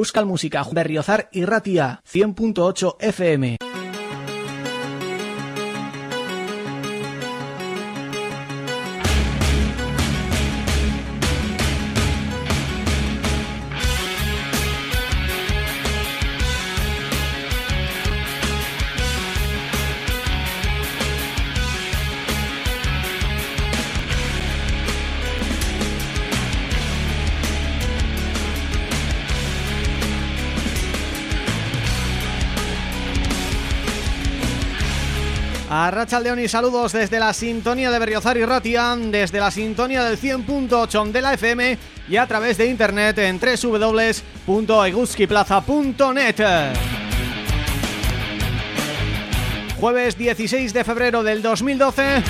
Euskal Música Berriozar y Ratia 100.8 FM. León y saludos desde la sintonía de Berriozar y Ratia, desde la sintonía del 100.8 de la FM y a través de internet en www.eguskiplaza.net. Jueves 16 de febrero del 2012,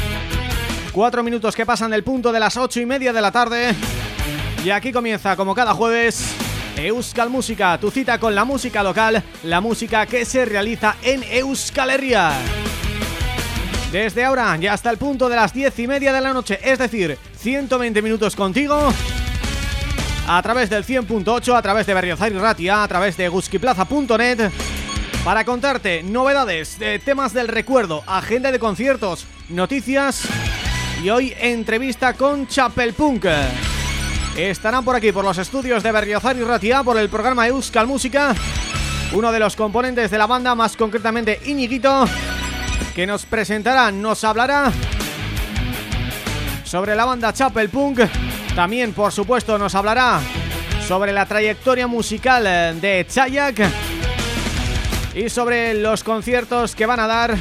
cuatro minutos que pasan del punto de las ocho y media de la tarde y aquí comienza como cada jueves Euskal Música, tu cita con la música local, la música que se realiza en Euskal Herria. Desde ahora ya hasta el punto de las diez y media de la noche, es decir, 120 minutos contigo a través del 100.8, a través de Berriozar y Ratia, a través de guskiplaza.net para contarte novedades, de temas del recuerdo, agenda de conciertos, noticias y hoy entrevista con Chapel Punk. estarán por aquí, por los estudios de Berriozar y Ratia, por el programa Euskal Música, uno de los componentes de la banda, más concretamente Iñiguito, que nos presentará, nos hablará sobre la banda Chapel Punk, también por supuesto nos hablará sobre la trayectoria musical de Chayak y sobre los conciertos que van a dar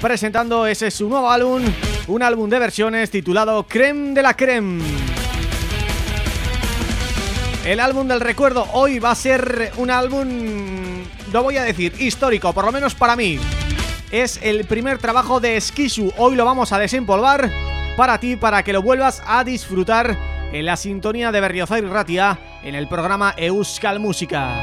presentando ese su nuevo álbum, un álbum de versiones titulado Creme de la Creme. El álbum del recuerdo hoy va a ser un álbum, lo voy a decir, histórico, por lo menos para mí. Es el primer trabajo de Skishu, hoy lo vamos a desempolvar para ti, para que lo vuelvas a disfrutar en la sintonía de Berriozar y Ratia en el programa Euskal Música.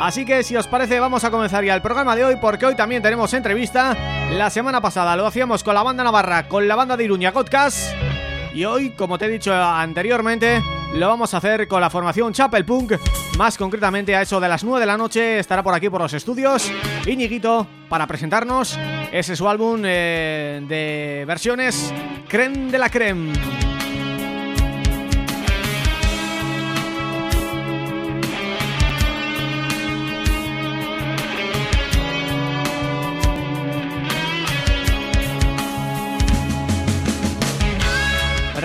Así que si os parece vamos a comenzar ya el programa de hoy porque hoy también tenemos entrevista. La semana pasada lo hacíamos con la banda Navarra, con la banda de Iruña Godcast y hoy, como te he dicho anteriormente, lo vamos a hacer con la formación Chapel Punk, más concretamente a eso de las 9 de la noche estará por aquí por los estudios Iñiguito para presentarnos ese su álbum eh, de versiones Creme de la Creme.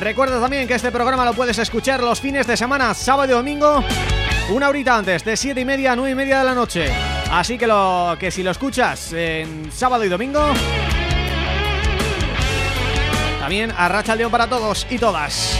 Recuerda también que este programa lo puedes escuchar los fines de semana, sábado y domingo, una horita antes, de 7 y media a 9 y media de la noche. Así que lo que si lo escuchas en sábado y domingo, también arracha el león para todos y todas.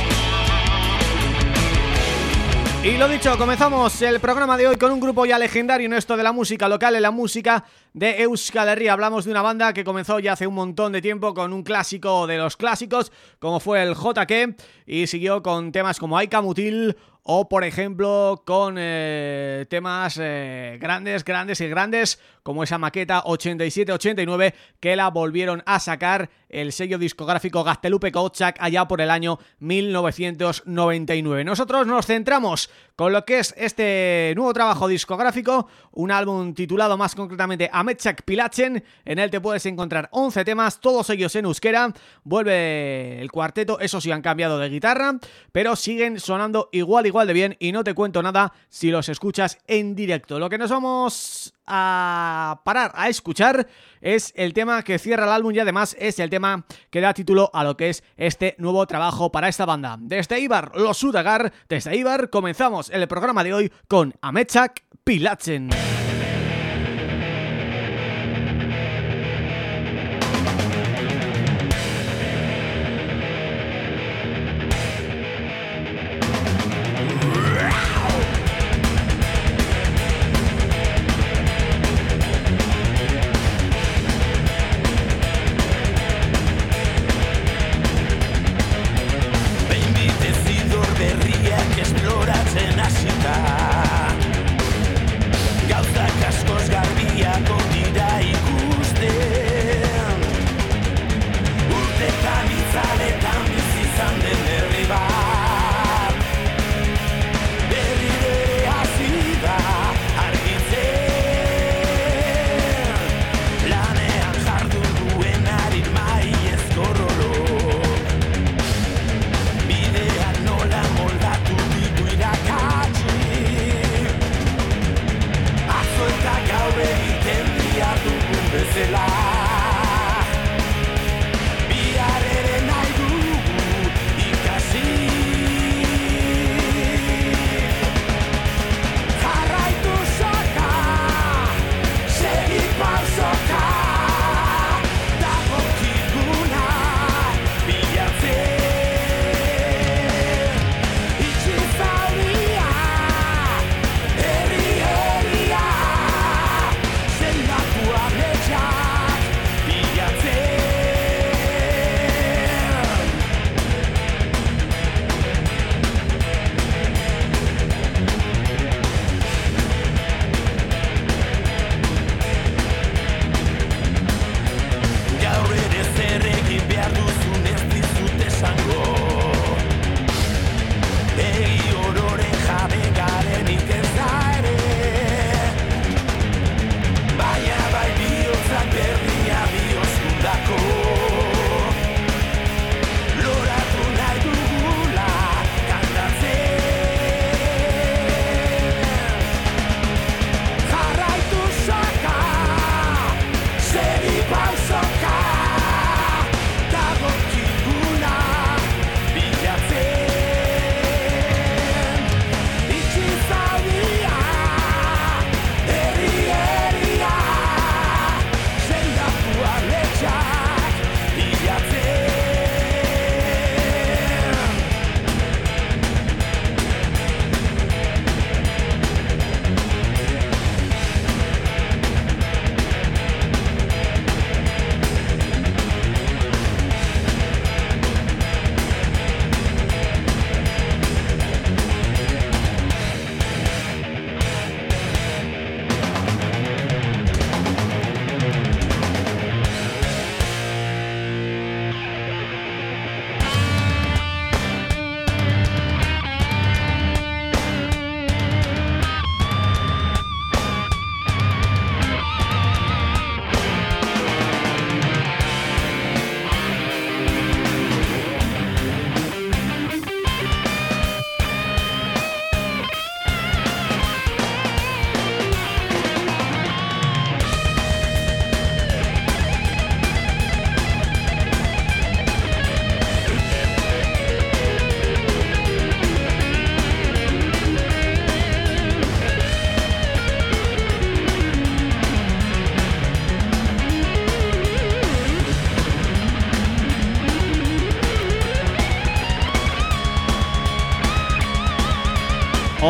Y lo dicho, comenzamos el programa de hoy con un grupo ya legendario en esto de la música local, en la música de Euskal Herria. Hablamos de una banda que comenzó ya hace un montón de tiempo con un clásico de los clásicos, como fue el JK, y siguió con temas como Aika Mutil o por ejemplo con eh, temas eh, grandes, grandes y grandes como esa maqueta 87-89 que la volvieron a sacar el sello discográfico Gaztelupe Kotchak allá por el año 1999. Nosotros nos centramos con lo que es este nuevo trabajo discográfico, un álbum titulado más concretamente Ametsak Pilachen, en él te puedes encontrar 11 temas, todos ellos en euskera, vuelve el cuarteto, eso sí han cambiado de guitarra, pero siguen sonando igual igual de bien y no te cuento nada si los escuchas en directo. Lo que nos vamos a parar a escuchar es el tema que cierra el álbum y además es el tema que da título a lo que es este nuevo trabajo para esta banda. Desde Ibar, los Sudagar, desde Ibar comenzamos el programa de hoy con Amechak Pilachen.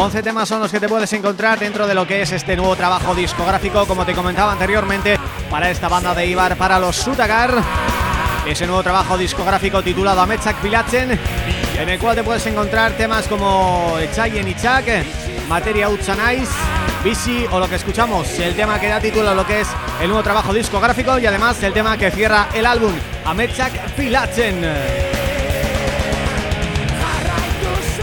11 temas son los que te puedes encontrar dentro de lo que es este nuevo trabajo discográfico, como te comentaba anteriormente, para esta banda de Ibar, para los Sutagar. Ese nuevo trabajo discográfico titulado Ametsak Pilachen, en el cual te puedes encontrar temas como Echayen Ichak, Materia Uchanais, Bici o lo que escuchamos, el tema que da título a lo que es el nuevo trabajo discográfico y además el tema que cierra el álbum, Ametsak Pilachen.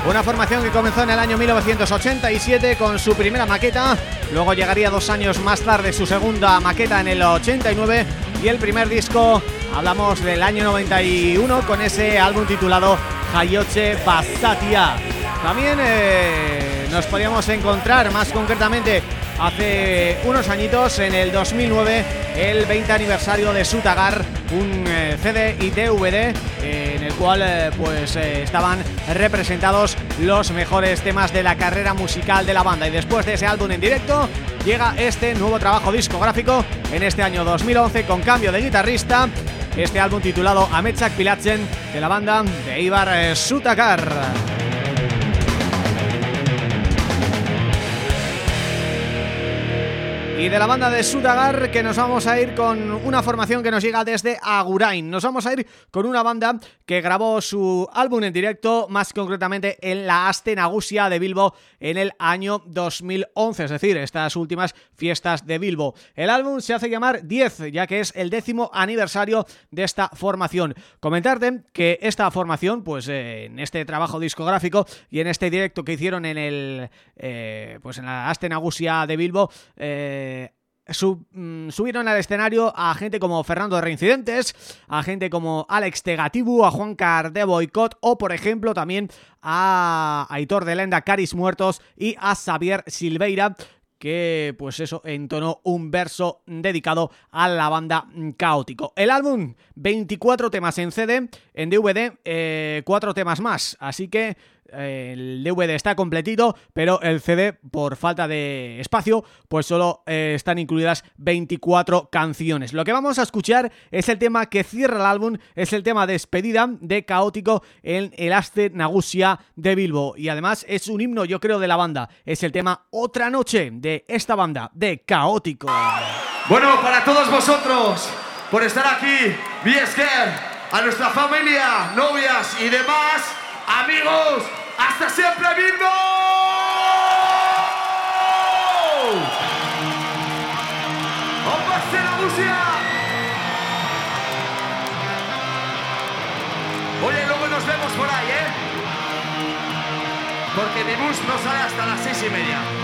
Una formación que comenzó en el año 1987 con su primera maqueta, luego llegaría dos años más tarde su segunda maqueta en el 89 y el primer disco, hablamos del año 91 con ese álbum titulado Hayoche Basatia. También eh, nos podíamos encontrar más concretamente hace unos añitos, en el 2009, el 20 aniversario de Sutagar, un eh, CD y DVD eh, en el cual eh, pues estaban representados los mejores temas de la carrera musical de la banda y después de ese álbum en directo llega este nuevo trabajo discográfico en este año 2011 con cambio de guitarrista este álbum titulado Ametsak Pilachen de la banda de Ibar Sutagar. Y de la banda de Sudagar que nos vamos a ir con una formación que nos llega desde Agurain. Nos vamos a ir con una banda que grabó su álbum en directo, más concretamente en la Aste Nagusia de Bilbo en el año 2011, es decir, estas últimas fiestas de Bilbo. El álbum se hace llamar 10, ya que es el décimo aniversario de esta formación. Comentarte que esta formación, pues en este trabajo discográfico y en este directo que hicieron en el eh, pues en la Aste Nagusia de Bilbo, eh, Mm, subieron al escenario a gente como Fernando de Reincidentes, a gente como Alex Tegatibu, a Juan Car de Boicot o por ejemplo también a Aitor de Lenda, Caris Muertos y a Xavier Silveira que pues eso entonó un verso dedicado a la banda Caótico. El álbum, 24 temas en CD, en DVD, eh, 4 temas más, así que el DVD está completito, pero el CD, por falta de espacio, pues solo eh, están incluidas 24 canciones. Lo que vamos a escuchar es el tema que cierra el álbum, es el tema despedida de Caótico en el Aste Nagusia de Bilbo. Y además es un himno, yo creo, de la banda. Es el tema Otra Noche de esta banda, de Caótico. Bueno, para todos vosotros, por estar aquí, Biesker, a nuestra familia, novias y demás, amigos, ¡Hasta siempre, Bilbo! ¡Opa, la música! Oye, luego nos vemos por ahí, ¿eh? Porque mi bus no sale hasta las seis y media.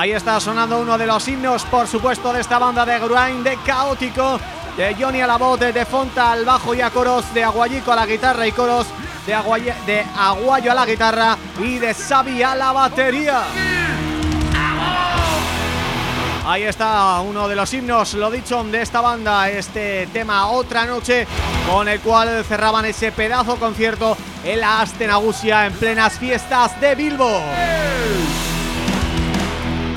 Ahí está sonando uno de los himnos, por supuesto, de esta banda de grind, de Caótico, de Johnny a la voz, de Fonta al bajo y a coros, de Aguayico a la guitarra y coros, de, de Aguayo a la guitarra y de Xavi a la batería. Ahí está uno de los himnos, lo dicho, de esta banda, este tema Otra Noche, con el cual cerraban ese pedazo concierto en la Astenagusia en plenas fiestas de Bilbo.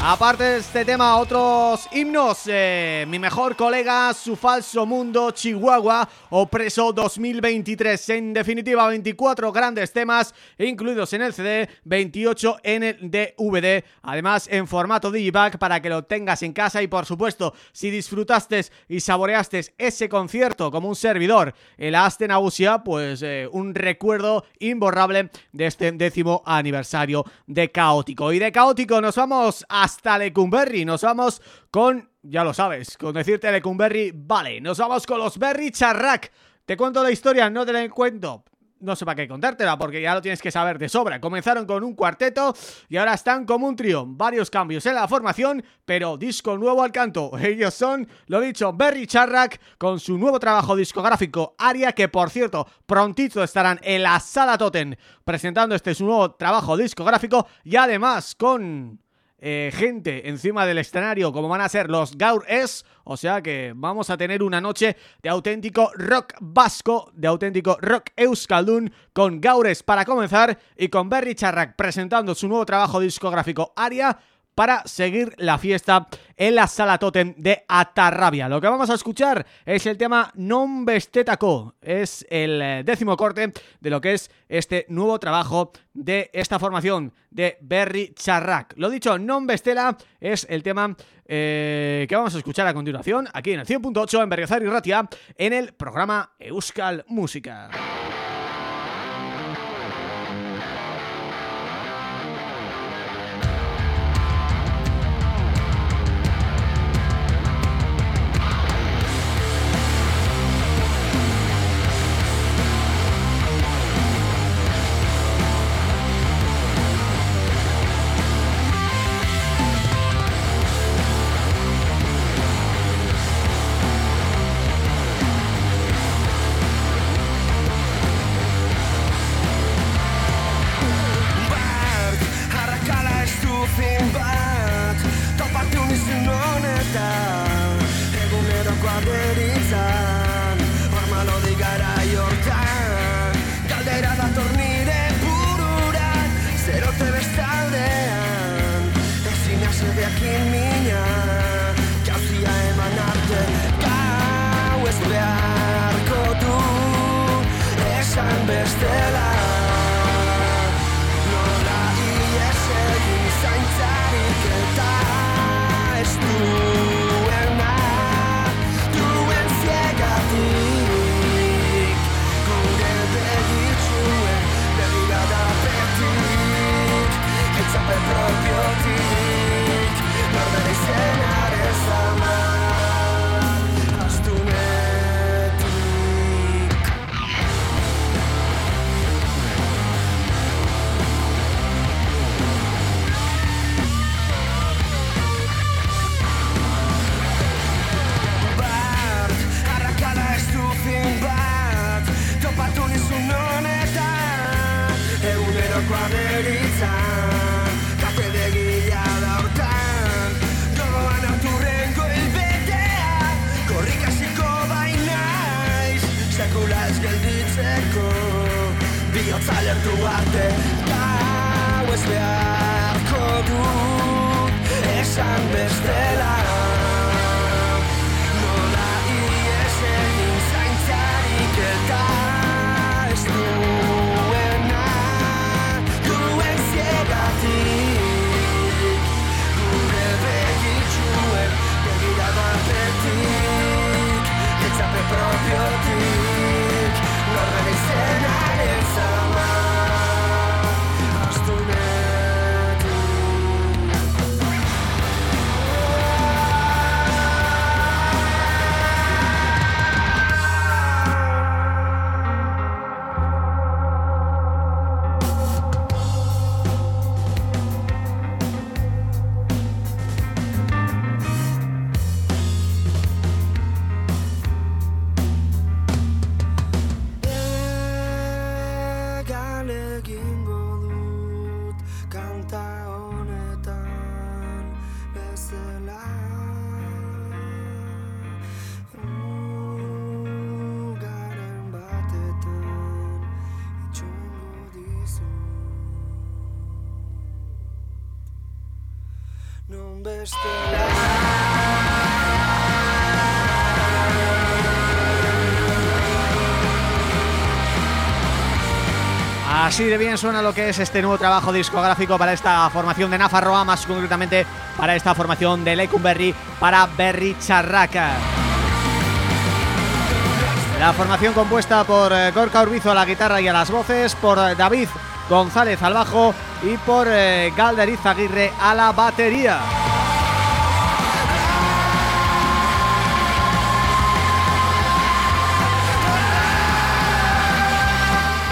Aparte de este tema, otros himnos, eh, Mi Mejor Colega, Su Falso Mundo, Chihuahua o Preso 2023. En definitiva, 24 grandes temas incluidos en el CD, 28 en el DVD, además en formato digipack para que lo tengas en casa y por supuesto, si disfrutaste y saboreaste ese concierto como un servidor en la Astenagusia, pues eh, un recuerdo imborrable de este décimo aniversario de Caótico. Y de Caótico nos vamos a hasta Lecumberri. Nos vamos con, ya lo sabes, con decirte Lecumberri, vale. Nos vamos con los Berry Charrac. Te cuento la historia, no te la cuento no sé para qué contártela porque ya lo tienes que saber de sobra. Comenzaron con un cuarteto y ahora están como un trío. Varios cambios en la formación, pero disco nuevo al canto. Ellos son, lo dicho, Berry Charrac con su nuevo trabajo discográfico Aria, que por cierto, prontito estarán en la Sala Totem presentando este su nuevo trabajo discográfico y además con eh, gente encima del escenario como van a ser los Gaur S, o sea que vamos a tener una noche de auténtico rock vasco, de auténtico rock euskaldun con Gaures para comenzar y con Berry Charrak presentando su nuevo trabajo discográfico Aria para seguir la fiesta en la Sala Totem de Atarrabia. Lo que vamos a escuchar es el tema Non Bestetaco, es el eh, décimo corte de lo que es este nuevo trabajo de esta formación de Berry Charrac. Lo dicho, Non Bestela es el tema eh, que vamos a escuchar a continuación aquí en el 100.8 en Berriozar y Ratia en el programa Euskal Música. zin bat Topatu nizun honetan Eguneroko aderitzan Armalo digara jortan Galdera dator nire burura Zerote bestaldean Ezin hasi beakin mina Kauzia eman arte Gau ez beharko du Esan bestela. propio ti Egunerokoa deritzan Kafe de gila da hortan Gogoan aturren goilbetea Korrik hasiko bainaiz Sekula ez gelditzeko Biotza lertu arte Gau ez beharko dut Esan bestela Así de bien suena lo que es este nuevo trabajo discográfico para esta formación de Nafarroa, más concretamente para esta formación de Lecumberri para Berry Charraca. La formación compuesta por eh, Gorka Urbizo a la guitarra y a las voces, por eh, David González al bajo y por eh, Galder Izaguirre a la batería.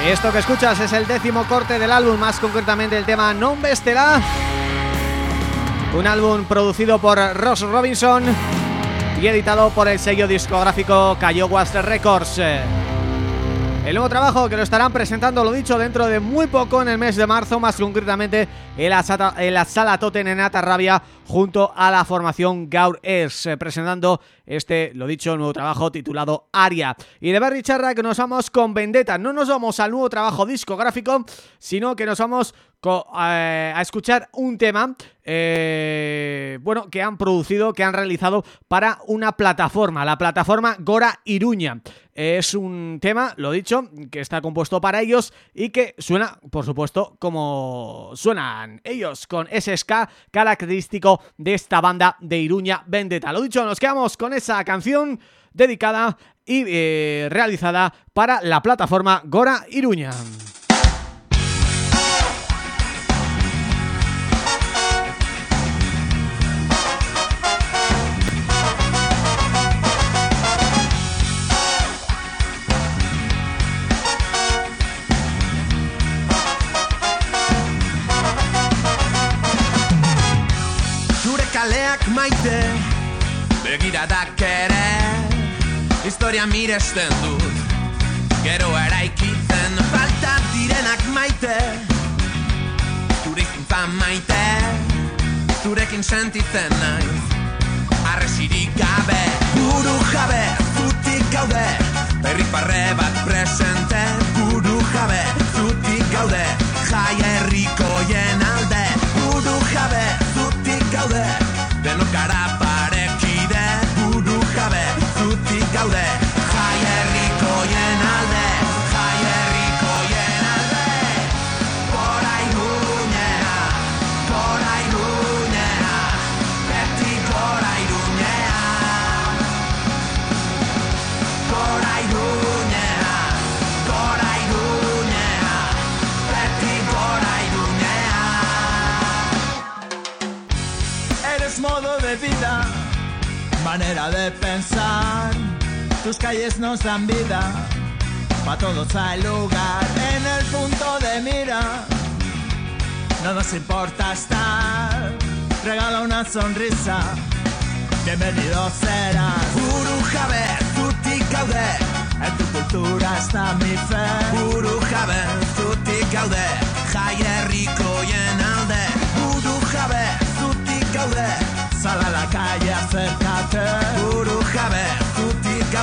Esto que escuchas es el décimo corte del álbum, más concretamente el tema Non Bestela. Un álbum producido por Ross Robinson y editado por el sello discográfico Cayoguas Records el nuevo trabajo que lo estarán presentando, lo dicho, dentro de muy poco en el mes de marzo, más concretamente en la, sala, en Toten en Atarrabia, junto a la formación Gaur Es, eh, presentando este, lo dicho, nuevo trabajo titulado Aria. Y de Barry Charra que nos vamos con Vendetta, no nos vamos al nuevo trabajo discográfico, sino que nos vamos a escuchar un tema eh, bueno que han producido, que han realizado para una plataforma, la plataforma Gora Iruña. Es un tema, lo dicho, que está compuesto para ellos y que suena, por supuesto, como suenan ellos, con ese ska característico de esta banda de Iruña Vendetta. Lo dicho, nos quedamos con esa canción dedicada y eh, realizada para la plataforma Gora Iruña. Maite. Begiradak ere Historia miresten dut. Gero eraikitzen Falta direnak maite. Zurekin fan maite Zurekin sentitzen naiz. Arresirik gabe Buru jabe Zutik gaude. Berri parre bat presente Buru jabe Zutik gaude. Jai herrikoien alde Buru jabe Zutik gaude de pensar. Tus calles nos dan vida, para todos hay lugar en el punto de mira. No nos importa estar, regala una sonrisa, bienvenido serás. Buru jabe, tuti gaude, en tu cultura está mi fe. Buru jabe, tuti gaude, jai herrikoien alde. Buru tuti gaude. Sal a la calle, acércate. Burujabe, zutik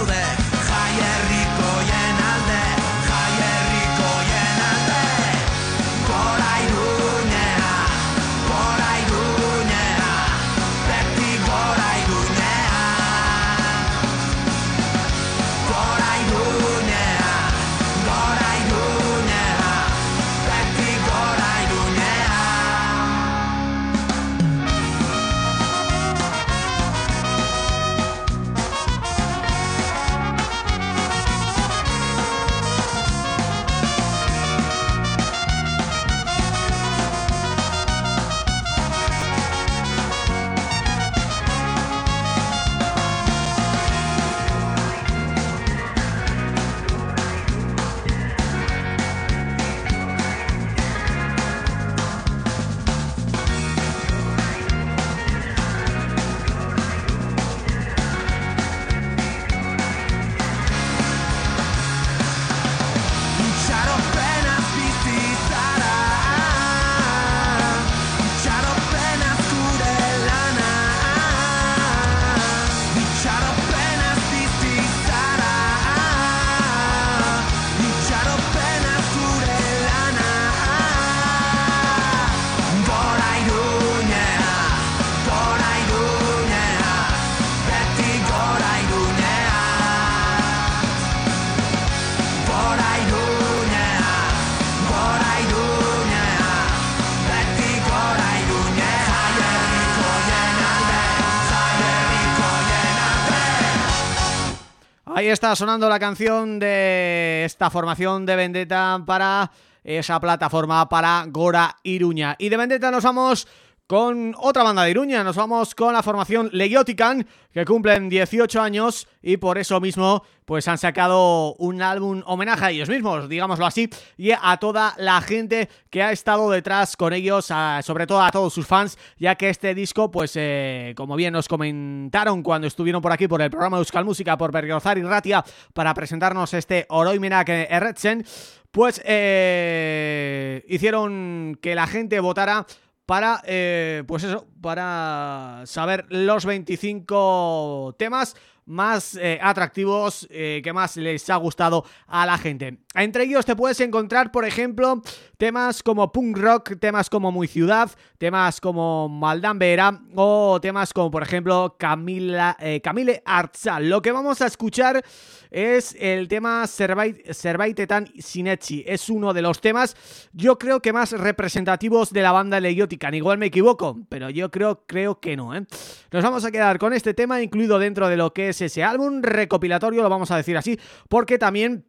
Está sonando la canción de esta formación de Vendetta para esa plataforma para Gora Iruña. Y de Vendetta nos vamos con otra banda de Iruña, nos vamos con la formación Legiotican, que cumplen 18 años y por eso mismo pues han sacado un álbum homenaje a ellos mismos, digámoslo así, y a toda la gente que ha estado detrás con ellos, sobre todo a todos sus fans, ya que este disco, pues eh, como bien nos comentaron cuando estuvieron por aquí por el programa Euskal Música, por Berriozar y Ratia, para presentarnos este Oroimenak Erretzen, pues eh, hicieron que la gente votara para, eh, pues eso, para saber los 25 temas más eh, atractivos eh, que más les ha gustado a la gente. Entre ellos te puedes encontrar, por ejemplo, temas como punk rock, temas como Muy Ciudad, temas como Maldambera o temas como, por ejemplo, Camila, eh, Camille Arzal. Lo que vamos a escuchar es el tema Servaitetan Sinechi. Es uno de los temas, yo creo que más representativos de la banda Leiotican. Igual me equivoco, pero yo creo, creo que no. Nos vamos a quedar con este tema incluido dentro de lo que es ese álbum recopilatorio, lo vamos a decir así, porque también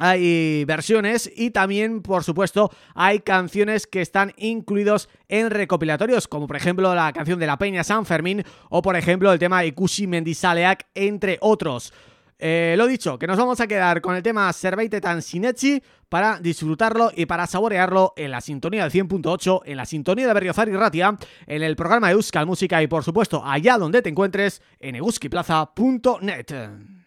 hay versiones y también, por supuesto, hay canciones que están incluidos en recopilatorios, como por ejemplo la canción de La Peña San Fermín o por ejemplo el tema Ikushi Mendizaleak, entre otros. Eh, lo dicho, que nos vamos a quedar con el tema Serveite Tansinechi para disfrutarlo y para saborearlo en la sintonía del 100.8, en la sintonía de Berriozar y Ratia, en el programa de Euskal Música y por supuesto allá donde te encuentres en euskiplaza.net.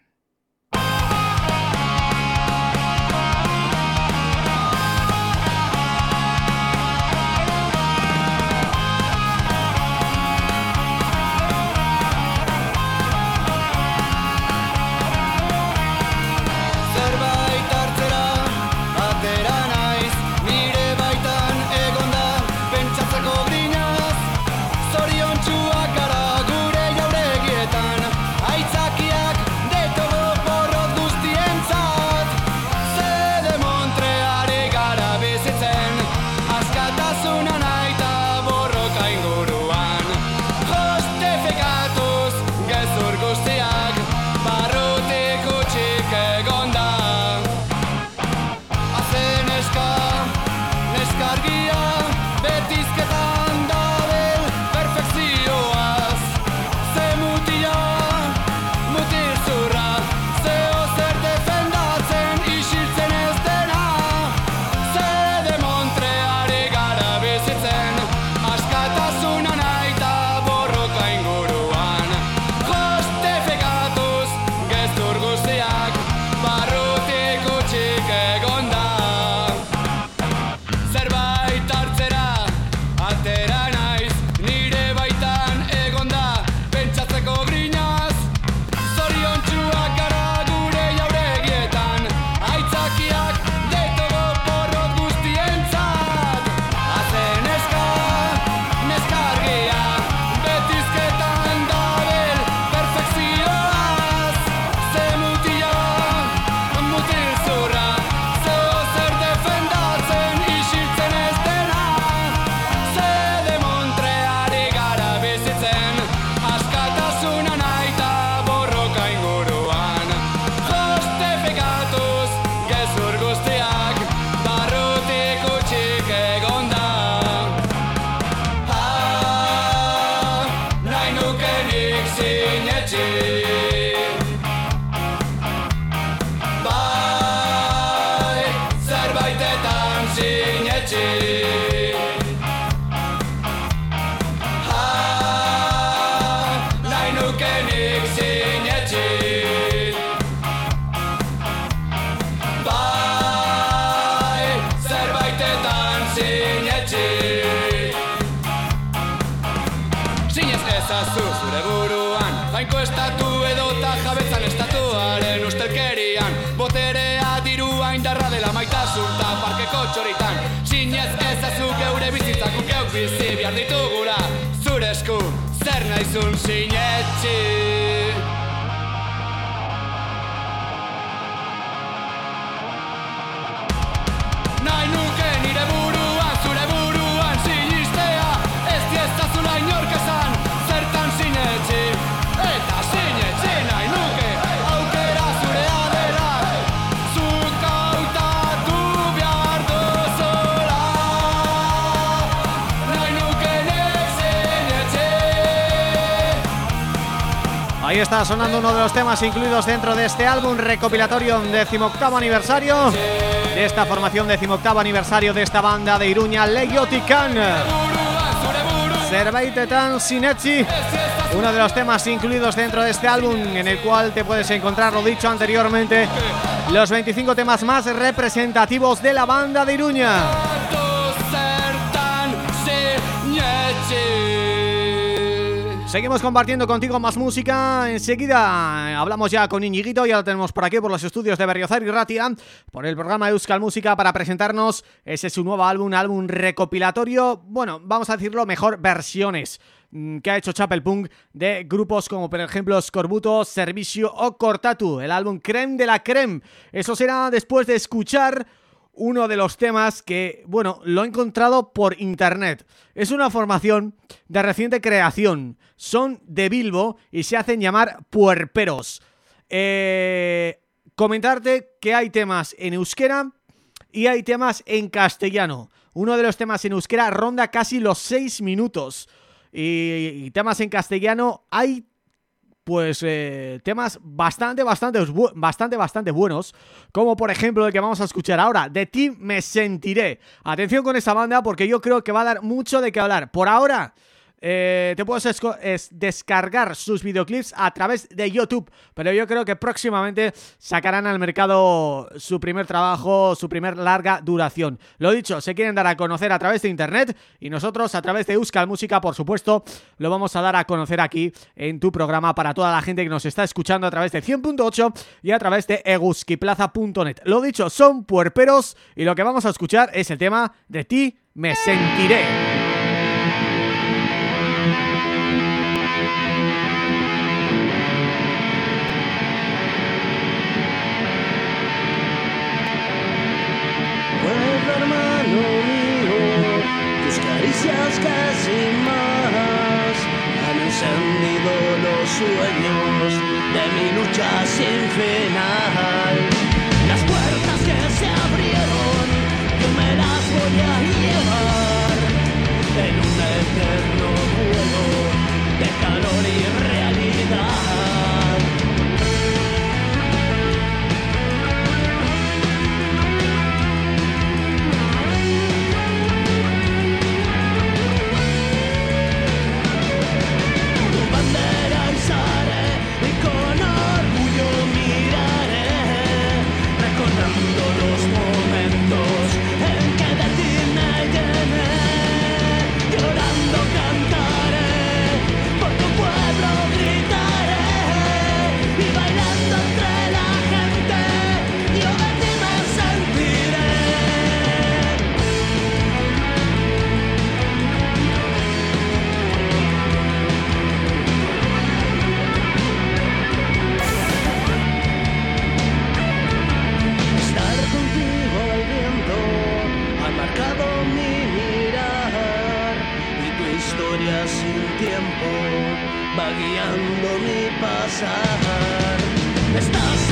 un sinetxe está sonando uno de los temas incluidos dentro de este álbum recopilatorio decimoctavo aniversario de esta formación decimoctavo aniversario de esta banda de Iruña, Legiotican. Servaitetan Sinetsi, uno de los temas incluidos dentro de este álbum en el cual te puedes encontrar, lo dicho anteriormente, los 25 temas más representativos de la banda de Iruña. Seguimos compartiendo contigo más música Enseguida hablamos ya con Iñiguito Ya lo tenemos por aquí, por los estudios de Berriozar y Ratia Por el programa Euskal Música Para presentarnos ese es su nuevo álbum Álbum recopilatorio Bueno, vamos a decirlo mejor, versiones mm, que ha hecho Chapel Punk de grupos como por ejemplo Scorbuto, Servicio o Cortatu, el álbum Creme de la Creme. Eso será después de escuchar uno de los temas que, bueno, lo he encontrado por internet. Es una formación de reciente creación. Son de Bilbo y se hacen llamar puerperos. Eh, comentarte que hay temas en euskera y hay temas en castellano. Uno de los temas en euskera ronda casi los 6 minutos. Y, y temas en castellano hay pues eh, temas bastante, bastante, bastante, bastante buenos, como por ejemplo el que vamos a escuchar ahora, De ti me sentiré. Atención con esa banda porque yo creo que va a dar mucho de qué hablar. Por ahora eh, te puedes descargar sus videoclips a través de YouTube, pero yo creo que próximamente sacarán al mercado su primer trabajo, su primer larga duración. Lo dicho, se quieren dar a conocer a través de internet y nosotros a través de Euskal Música, por supuesto, lo vamos a dar a conocer aquí en tu programa para toda la gente que nos está escuchando a través de 100.8 y a través de eguskiplaza.net. Lo dicho, son puerperos y lo que vamos a escuchar es el tema de ti me sentiré. Encendido los sueños de mi lucha sin final. Las puertas que se abrieron, yo me las voy a llevar en un eterno vuelo de calor y va guiando mi pasar. Estás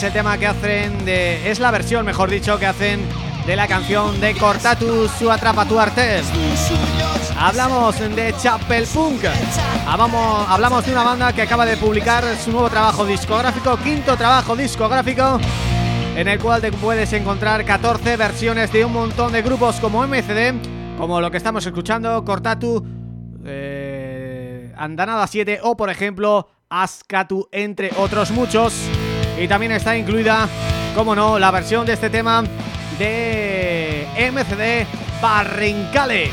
Es el tema que hacen de... es la versión, mejor dicho, que hacen de la canción de Cortatu su atrapa tu arte. Hablamos de Chapel Punk. Hablamos, de una banda que acaba de publicar su nuevo trabajo discográfico, quinto trabajo discográfico, en el cual puedes encontrar 14 versiones de un montón de grupos como MCD, como lo que estamos escuchando, Cortatu, eh, Andanada 7 o por ejemplo Askatu, entre otros muchos. Y también está incluida, como no, la versión de este tema de MCD Barrincale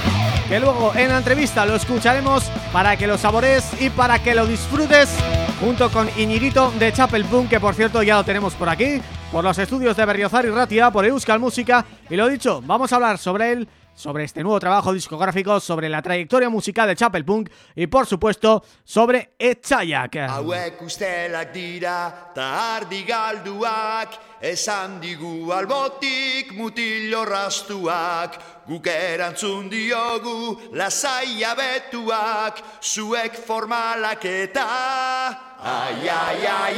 que luego en la entrevista lo escucharemos para que lo sabores y para que lo disfrutes junto con Iñirito de Chapel Punk, que por cierto ya lo tenemos por aquí, por los estudios de Berriozar y Ratia, por Euskal Música, y lo dicho, vamos a hablar sobre él sobre este nuevo trabajo discográfico, sobre la trayectoria musical de Chapel Punk y por supuesto sobre Etxaiak. Hauek ustelak dira ta ardi galduak Esan digu albotik mutillo rastuak Guk erantzun diogu lasai abetuak Zuek formalak eta Ai, ai, ai,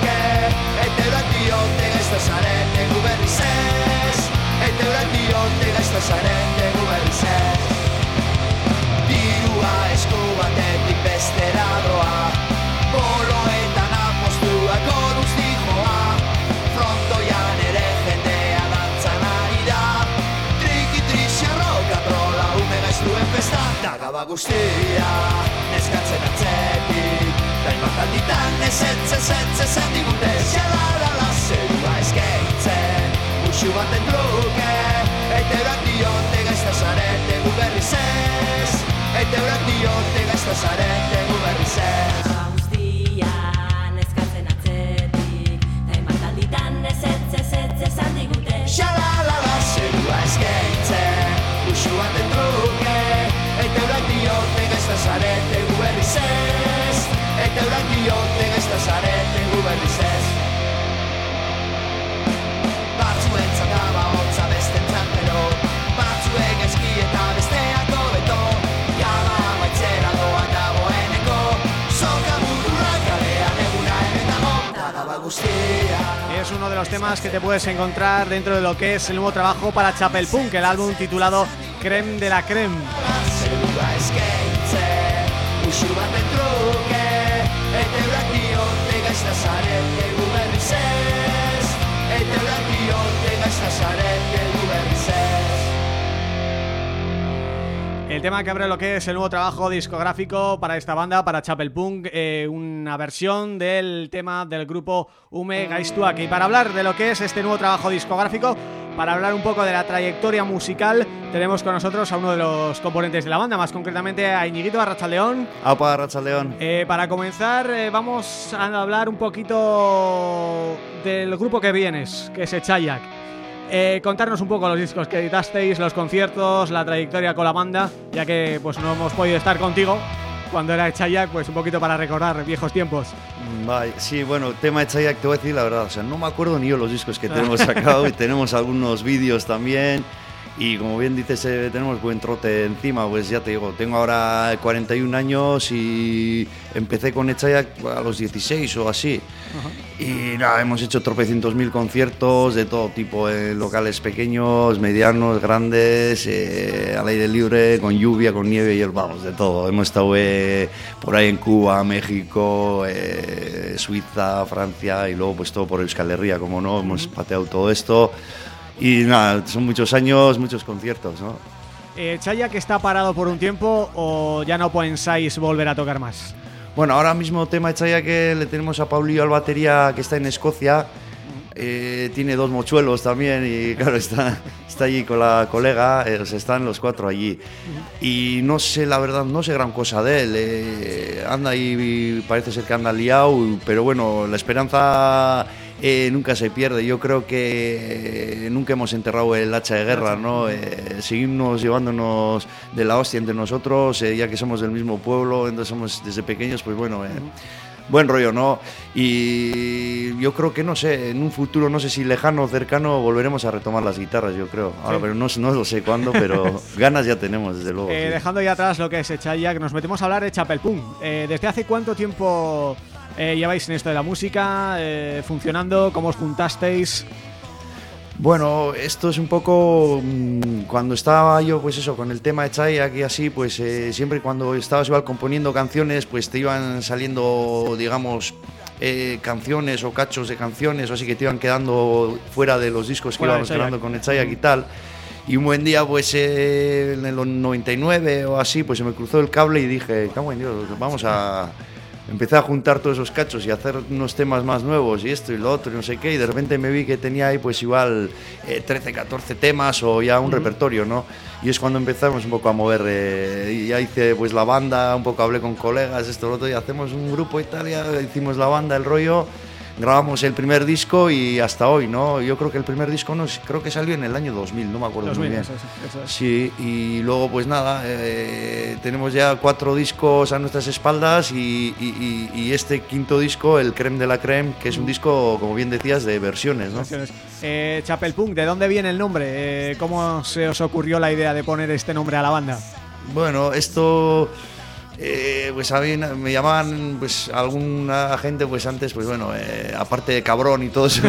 diote gaizta zaren Egu berri zez Dirua esku batetik bestera doa Boloetan apostua goruz dijoa Frontoian ere jendea dantzan ari da Triki trixia roka trola ume gaiztuen festa Dagaba guztia neskatzen atzetik Dain bat alditan ezetz ezetz ezen digute Xalalala zerua eskeitzen Usu baten truke Eteurak diote gaizta zarete gu berriz ez Eteurak diote gaizta zarete gu berriz ez Guztian eskatzen atzetik Ta emat alditan ez ez ez ez esan digute Xalalala zerua eskeitzen Usuan den truke Eteurak diote gaizta zarete gu berriz ez Eteurak diote gaizta zarete gu berriz Es un uno de los temas que te puedes encontrar dentro de lo que es el nuevo trabajo para Chapel Punk, el álbum titulado Creme de la Creme. El tema que abre lo que es el nuevo trabajo discográfico para esta banda, para Chapel Punk, eh, una versión del tema del grupo Ume Gaistuak. Y para hablar de lo que es este nuevo trabajo discográfico, para hablar un poco de la trayectoria musical, tenemos con nosotros a uno de los componentes de la banda, más concretamente a Iñiguito Arrachaldeón. Apa, Arrachaldeón. Eh, para comenzar, eh, vamos a hablar un poquito del grupo que vienes, que es Echayak. Eh, contarnos un poco los discos que editasteis, los conciertos, la trayectoria con la banda, ya que pues no hemos podido estar contigo cuando era Chayak, pues un poquito para recordar viejos tiempos. Vale, sí, bueno, tema de Chayak te voy a decir la verdad, o sea, no me acuerdo ni yo los discos que tenemos sacado y tenemos algunos vídeos también y como bien dices, eh, tenemos buen trote encima, pues ya te digo, tengo ahora 41 años y empecé con Echaya a los 16 o así. Y nada, hemos hecho tropecientos mil conciertos de todo tipo, en locales pequeños, medianos, grandes, eh, al aire libre, con lluvia, con nieve y el vamos, de todo. Hemos estado eh, por ahí en Cuba, México, Suiza, Francia y luego pues todo por Euskal Herria, como no, hemos pateado todo esto. Y nada, son muchos años, muchos conciertos, ¿no? Eh, ¿Chaya que está parado por un tiempo o ya no pensáis volver a tocar más? Bueno, ahora mismo tema de Chaya que le tenemos a Paulillo al batería que está en Escocia. Eh, tiene dos mochuelos también y claro, está, está allí con la colega, eh, están los cuatro allí. Y no sé, la verdad, no sé gran cosa de él. Eh, anda ahí, parece ser que anda liado, pero bueno, la esperanza eh, nunca se pierde. Yo creo que nunca hemos enterrado el hacha de guerra, ¿no? Eh, seguimos llevándonos de la hostia entre nosotros, eh, ya que somos del mismo pueblo, entonces somos desde pequeños, pues bueno, buen rollo, ¿no? Y yo creo que, no sé, en un futuro, no sé si lejano o cercano, volveremos a retomar las guitarras, yo creo. Ahora, pero no, no lo sé cuándo, pero ganas ya tenemos, desde luego. Dejando ya atrás lo que es Echaya, que nos metemos a hablar de Chapel Punk. ¿Desde hace cuánto tiempo eh, lleváis en esto de la música, eh, funcionando, cómo os juntasteis. Bueno, esto es un poco mm, cuando estaba yo, pues eso, con el tema de Chai aquí así, pues eh, siempre cuando estabas igual componiendo canciones, pues te iban saliendo, digamos, eh, canciones o cachos de canciones o así que te iban quedando fuera de los discos que íbamos grabando con el Chayak y tal. Y un buen día, pues en el 99 o así, pues se me cruzó el cable y dije, cago en Dios, vamos a empecé a juntar todos esos cachos y a hacer unos temas más nuevos y esto y lo otro y no sé qué y de repente me vi que tenía ahí pues igual 13, eh, 14 temas o ya un repertorio, ¿no? Y es cuando empezamos un poco a mover, eh, y ya hice pues la banda, un poco hablé con colegas, esto, lo otro y hacemos un grupo y tal, ya hicimos la banda, el rollo grabamos el primer disco y hasta hoy, ¿no? Yo creo que el primer disco no, creo que salió en el año 2000, no me acuerdo muy bien. Sí, y luego pues nada, eh, tenemos ya cuatro discos a nuestras espaldas y, este quinto disco, el Creme de la Creme, que es un disco, como bien decías, de versiones, ¿no? Eh, Chapel Punk, ¿de dónde viene el nombre? Eh, ¿Cómo se os ocurrió la idea de poner este nombre a la banda? Bueno, esto eh, pues a mí me llamaban pues alguna gente pues antes pues bueno eh, aparte de cabrón y todo eso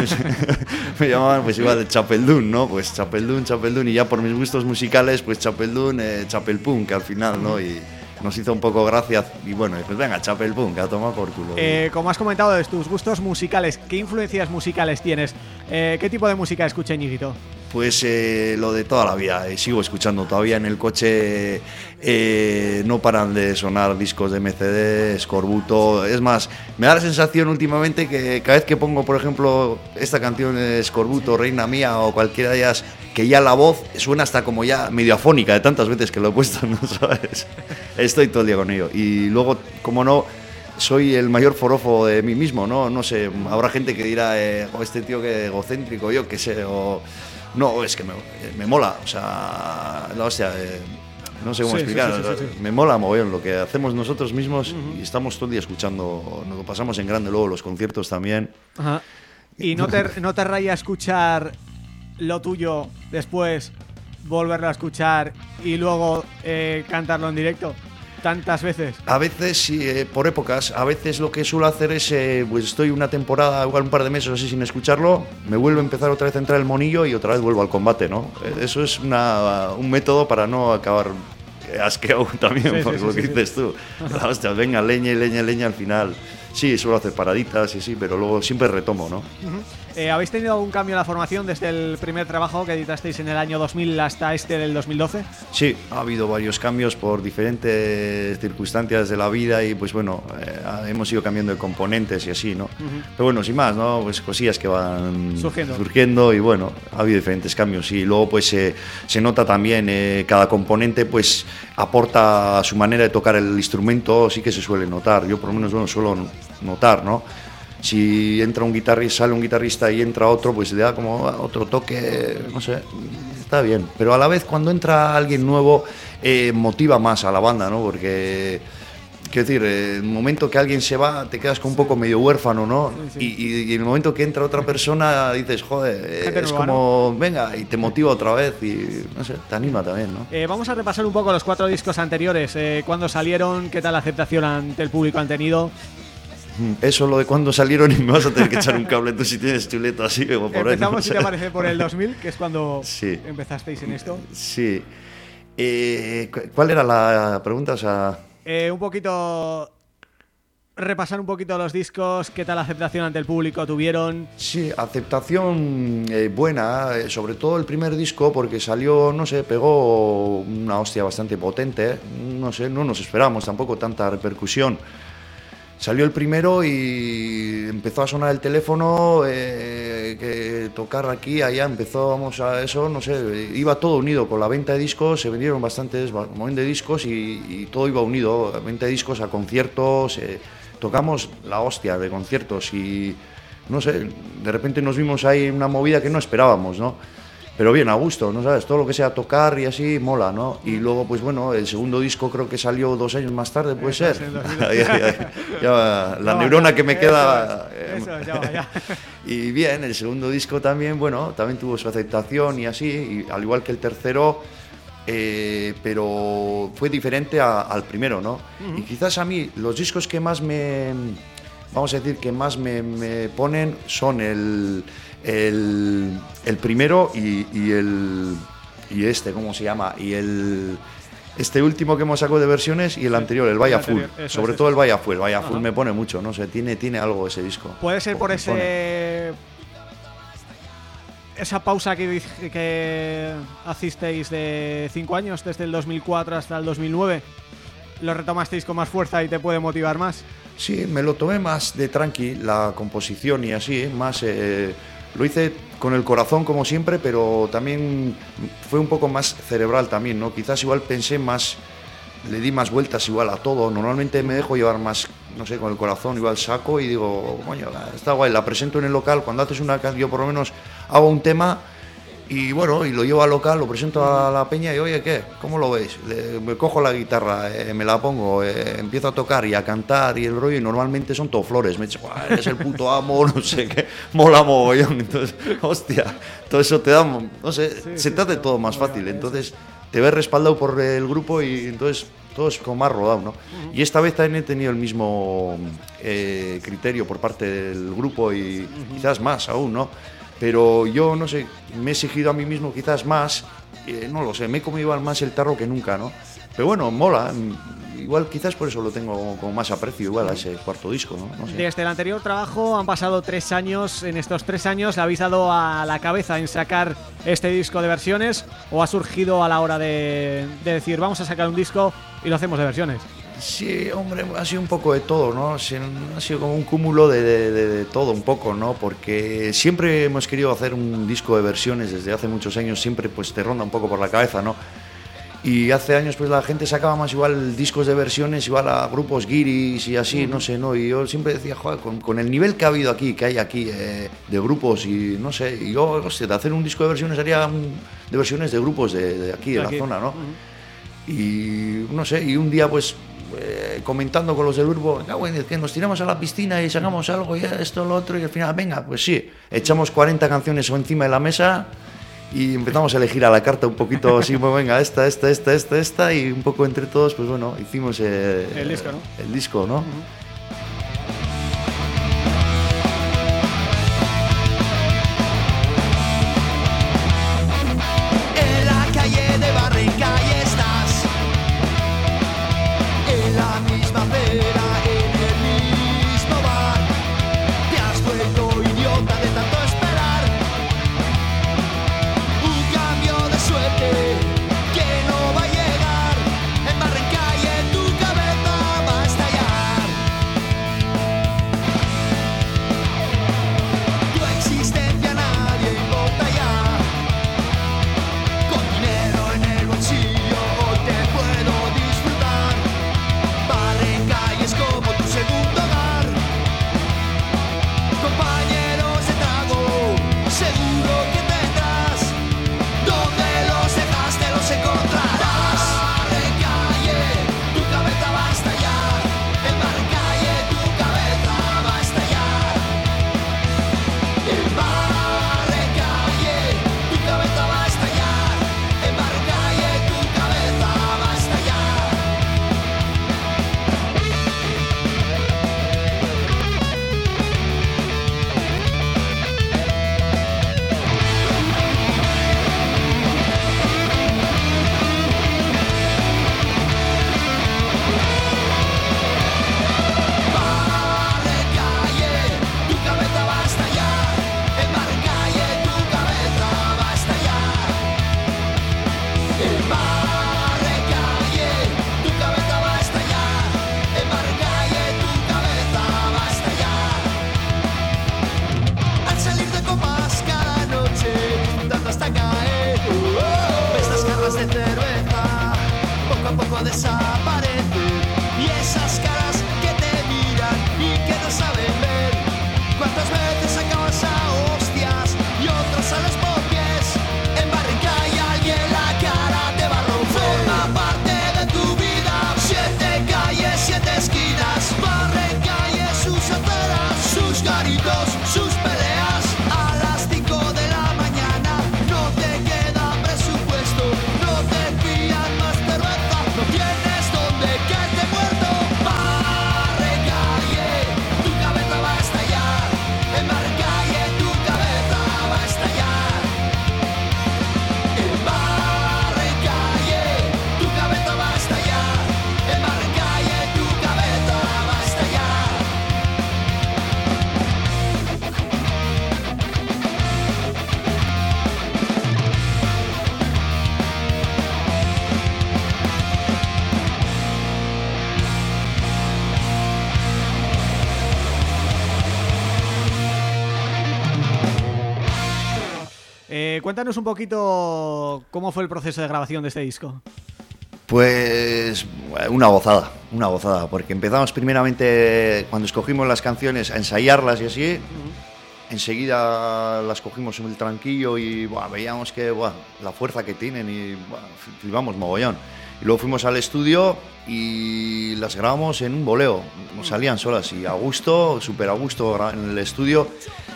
me llamaban pues iba de Chapeldún no pues Chapeldún Chapeldún y ya por mis gustos musicales pues Chapeldún eh, Chapelpunk al final no y nos hizo un poco gracia y bueno pues venga Chapelpunk a tomar por culo eh, como has comentado de tus gustos musicales qué influencias musicales tienes qué tipo de música escucha Ñiguito pues eh, lo de toda la vida, eh, sigo escuchando todavía en el coche, eh, no paran de sonar discos de MCD, Scorbuto, es más, me da la sensación últimamente que cada vez que pongo, por ejemplo, esta canción de Scorbuto, Reina Mía o cualquiera de ellas, que ya la voz suena hasta como ya medio afónica de tantas veces que lo he puesto, ¿no sabes? Estoy todo el día con ello. Y luego, como no, soy el mayor forofo de mí mismo, ¿no? No sé, habrá gente que dirá, oh, este tío que egocéntrico, yo qué sé, o no, es que me, mola, o sea, la hostia, eh, no sé cómo explicar, me mola mogollón lo que hacemos nosotros mismos y estamos todo el día escuchando, nos lo pasamos en grande luego los conciertos también. ¿Y no te, no te raya escuchar lo tuyo después, volverlo a escuchar y luego eh, cantarlo en directo? Tantas veces. A veces, sí, eh, por épocas, a veces lo que suelo hacer es, eh, pues estoy una temporada, igual un par de meses así sin escucharlo, me vuelvo a empezar otra vez a entrar el monillo y otra vez vuelvo al combate, ¿no? Eh, Eso es una, un método para no acabar eh, asqueado también, Sí, por sí, lo sí, que dices tú. La hostia, venga, leña, y leña, y leña al final. Sí, suelo hacer paraditas y sí, pero luego siempre retomo, ¿no? Eh, ¿Habéis tenido algún cambio en la formación desde el primer trabajo que editasteis en el año 2000 hasta este del 2012? Sí, ha habido varios cambios por diferentes circunstancias de la vida y pues bueno, eh, hemos ido cambiando de componentes y así, ¿no? Pero bueno, sin más, ¿no? Pues cosillas que van Surgiendo. y bueno, ha habido diferentes cambios y luego pues eh, se nota también, eh, cada componente pues aporta su manera de tocar el instrumento, sí que se suele notar, yo por lo menos bueno, suelo notar, ¿no? Si entra un guitarrista, sale un guitarrista y entra otro, pues le da como ah, otro toque, no sé, está bien. Pero a la vez cuando entra alguien nuevo eh, motiva más a la banda, ¿no? Porque, quiero decir, eh, el momento que alguien se va te quedas con un poco medio huérfano, ¿no? Y, y- el momento que entra otra persona dices, joder, eh, es como, venga, y te motiva otra vez y, no sé, te anima también, ¿no? Eh, vamos a repasar un poco los cuatro discos anteriores. Eh, ¿Cuándo salieron? ¿Qué tal aceptación ante el público han tenido? Eso lo de cuando salieron y me vas a tener que echar un cable tú si tienes chuleto así como por. Empezamos, si te parece, por el 2000, que es cuando Sí. empezasteis en esto. Sí. Eh, cu- ¿Cuál era la pregunta? O sea, Eh, un poquito... Repasar un poquito los discos, qué tal aceptación ante el público tuvieron. sí, aceptación eh, buena, eh, sobre todo el primer disco, porque salió, no sé, pegó una hostia bastante potente. No sé, no nos esperábamos tampoco tanta repercusión. Salió el primero y empezó a sonar el teléfono, eh, que tocar aquí, allá, empezó, vamos a eso, no sé, iba todo unido con la venta de discos, se vendieron bastantes ba- montón de discos y, y todo iba unido, venta de discos a conciertos, eh, tocamos la hostia de conciertos y no sé, de repente nos vimos ahí en una movida que no esperábamos, ¿no? Pero bien, a gusto, ¿no sabes? Todo lo que sea tocar y así mola, ¿no? Y luego, pues bueno, el segundo disco creo que salió dos años más tarde, puede Eso ser. es, en 2012. Ahí, ahí, ahí. Ya la Ya va, neurona ya. que me Eso queda. eh, eso ya ya. y bien, el segundo disco también, bueno, también tuvo su aceptación y así, y al igual que el tercero, eh, pero fue diferente a- al primero, ¿no? Y quizás a mí los discos que más me, vamos a decir, que más me, me ponen son el, el, el primero y, y el y este, ¿cómo se llama? Y el este último que hemos sacado de versiones y el anterior, el Vaya Full. Sobre es, todo el Vaya Full. El Vaya Full me pone mucho, no sé, tiene, tiene algo ese disco. Puede ser por Me pone. ese... Esa pausa que, que hicisteis de 5 años, desde el 2004 hasta el 2009, lo retomasteis con más fuerza y te puede motivar más. Sí, me lo tomé más de tranqui, la composición y así, más... eh, lo hice con el corazón como siempre, pero también fue un poco más cerebral también, ¿no? Quizás igual pensé más, le di más vueltas igual a todo. Normalmente me dejo llevar más, no sé, con el corazón, igual saco y digo, coño, está guay, la presento en el local. Cuando haces una canción, yo por lo menos hago un tema y bueno, y lo llevo al local, lo presento a la peña y oye, ¿qué? ¿Cómo lo veis? Le- me cojo la guitarra, eh, me la pongo, eh, empiezo a tocar y a cantar y el rollo y normalmente son todo flores. Me dicen, "Buah, eres el puto amo, no sé qué, mola mogollón. Entonces, hostia, todo eso te da, no sé, se te hace todo más fácil. Entonces, te ves respaldado por el grupo y entonces todo es como más rodado, ¿no? Y esta vez también he tenido el mismo eh, criterio por parte del grupo y quizás más aún, ¿no? Pero yo, no sé, me he exigido a mí mismo quizás más, eh, no lo sé, me he comido más el tarro que nunca, ¿no? Pero bueno, mola, mm, igual quizás por eso lo tengo con más aprecio igual a ese cuarto disco, ¿no? No sé. Desde el anterior trabajo han pasado tres años. En estos tres años habéis dado a la cabeza en sacar este disco de versiones o ha surgido a la hora de decir vamos a sacar un disco y lo hacemos de versiones. Sí, hombre, ha sido un poco de todo, ¿no? Ha sido como un cúmulo de, de- de- de todo un poco, ¿no? Porque siempre hemos querido hacer un disco de versiones desde hace muchos años, siempre pues te ronda un poco por la cabeza, ¿no? Y hace años pues la gente sacaba más igual discos de versiones, igual a grupos guiris y así, no sé, ¿no? Y yo siempre decía, joder, con, con el nivel que ha habido aquí, que hay aquí eh, de grupos y no sé, y yo, hostia, de hacer un disco de versiones haría un- de versiones de grupos de, aquí, de, De la aquí. zona, ¿no? Y no sé, y un día pues eh, comentando con los del grupo, "Ah, bueno, es que nos tiramos a la piscina y sacamos algo y esto, lo otro, y al final, venga, pues sí, echamos 40 canciones encima de la mesa y empezamos a elegir a la carta un poquito así, pues venga, esta, esta, esta, esta, esta, y un poco entre todos, pues bueno, hicimos eh, El disco, ¿no? El disco, ¿no? En cuéntanos un poquito cómo fue el proceso de grabación de este disco. Pues una gozada, una gozada, porque empezamos primeramente cuando escogimos las canciones a ensayarlas y así, enseguida las cogimos en el tranquillo y buah, veíamos que buah, la fuerza que tienen y buah, flipamos mogollón. Y luego fuimos al estudio y las grabamos en un boleo, nos salían solas y a gusto, súper a gusto en el estudio.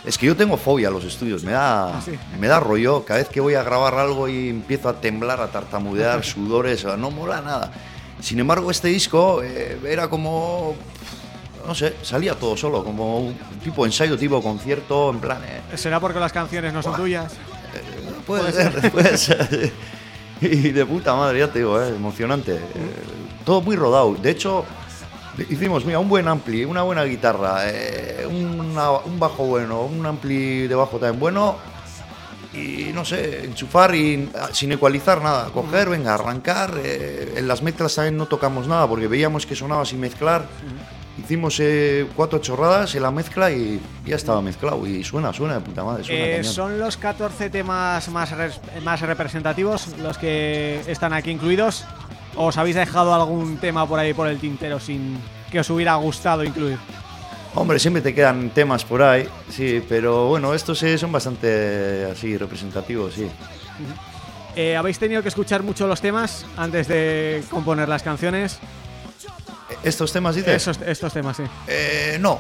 Es que yo tengo fobia a los estudios, me da, me da rollo. Cada vez que voy a grabar algo y empiezo a temblar, a tartamudear, sudores, no mola nada. Sin embargo, este disco eh, era como, no sé, salía todo solo, como un tipo ensayo, tipo concierto, en plan... eh, ¿Será porque las canciones no son tuyas? Puede ser, puede ser. Y de puta madre, ya te digo, eh, emocionante. Eh, todo muy rodado. De hecho, hicimos, mira, un buen ampli, una buena guitarra, eh, una- un bajo bueno, un ampli de bajo también bueno. Y no sé, enchufar y ah, sin ecualizar nada. Coger, venga, arrancar. eh, en las mezclas también no tocamos nada porque veíamos que sonaba sin mezclar. Hicimos eh, cuatro chorradas en la mezcla y ya estaba mezclado. Y suena, suena de puta madre. Suena Eh. ¿Son los 14 temas más, más representativos los que están aquí incluidos? ¿O os habéis dejado algún tema por ahí por el tintero sin que os hubiera gustado incluir? Hombre, siempre te quedan temas por ahí, sí, pero bueno, estos eh, son bastante así representativos, sí. Eh, ¿Habéis tenido que escuchar mucho los temas antes de componer las canciones? ¿Estos temas dices? Esos- estos temas, sí. Eh, no.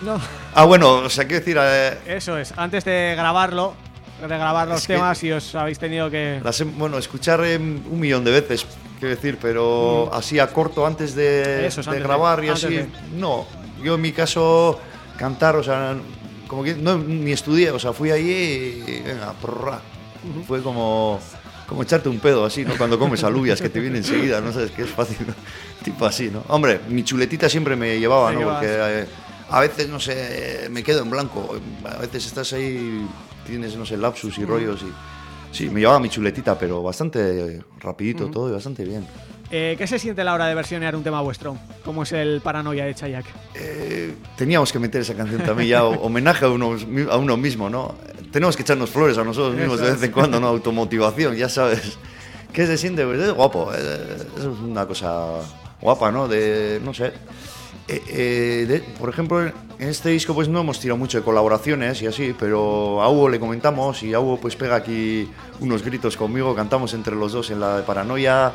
No. Ah, bueno, o sea, quiero decir, eh, Eso es, antes de grabarlo, regrabar los Es que- temas y os habéis tenido que... Las bueno, escuchar eh, un millón de veces, quiero decir, pero así a corto antes de, Mm. Eso es, de antes de- grabar y antes así, de. no. Yo en mi caso, cantar, o sea, como que no, ni estudié, o sea, fui allí y venga, prrra. fue como, como echarte un pedo así, ¿no? Cuando comes alubias que te viene enseguida, no sabes que es fácil, ¿no? tipo así, ¿no? Hombre, mi chuletita siempre me llevaba, ¿no? Porque eh, a veces, no sé, me quedo en blanco, a veces estás ahí, tienes, no sé, lapsus y rollos y... Sí, me llevaba mi chuletita, pero bastante rapidito todo y bastante bien. Eh, ¿Qué se siente a la hora de versionear un tema vuestro? ¿Cómo es el Paranoia de Chayak? Eh, teníamos que meter esa canción también ya, homenaje a uno, a uno mismo, ¿no? Tenemos que echarnos flores a nosotros mismos Eso de vez en cuando, ¿no? Automotivación, ya sabes. ¿Qué se siente? Pues es guapo, eh, es una cosa guapa, ¿no? De, no sé. Eh, eh, de- por ejemplo, en este disco pues no hemos tirado mucho de colaboraciones y así, pero a Hugo le comentamos y a Hugo pues pega aquí unos gritos conmigo, cantamos entre los dos en la de Paranoia.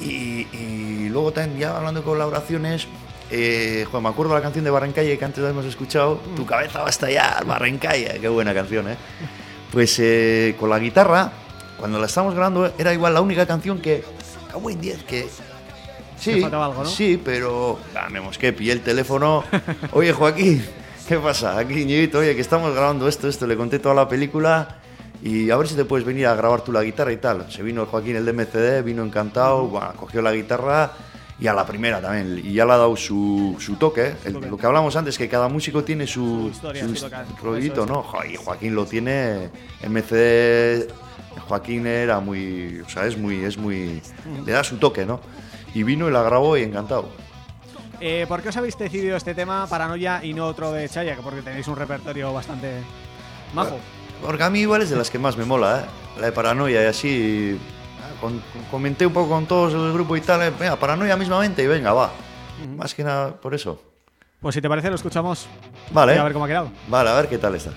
Y, y luego también ya hablando de colaboraciones, eh, joder, me acuerdo de la canción de Barrancalle que antes hemos escuchado, Tu cabeza va a estallar, Barrancalle, qué buena canción, ¿eh? Pues con la guitarra, cuando la estábamos grabando, era igual la única canción que, cago en 10, que... Sí, algo, ¿no? sí, pero vamos, que pillé el teléfono. Oye, Joaquín, ¿qué pasa? Aquí, Ñiguito, oye, que estamos grabando esto, esto, le conté toda la película y a ver si te puedes venir a grabar tú la guitarra y tal. Se vino Joaquín, el de MCD, vino encantado, bueno, cogió la guitarra y a la primera también. Y ya le ha dado su, su toque. El- lo que hablamos antes, que cada músico tiene su, Su historia, su rollito. ¿no? Y Joaquín lo tiene, MCD, Joaquín era muy, o sea, es muy, es muy, le da su toque, ¿no? Y vino y la grabó y encantado. Eh, ¿Por qué os habéis decidido este tema, Paranoia, y no otro de Chayak? Porque tenéis un repertorio bastante majo. Porque a mí igual es de las que más me mola, ¿eh? La de Paranoia y así. con- comenté un poco con todos el grupo y tal, eh, venga, Paranoia mismamente y venga, va. Más que nada por eso. Pues si te parece, lo escuchamos Vale. y a ver cómo ha quedado. Vale, a ver qué tal está.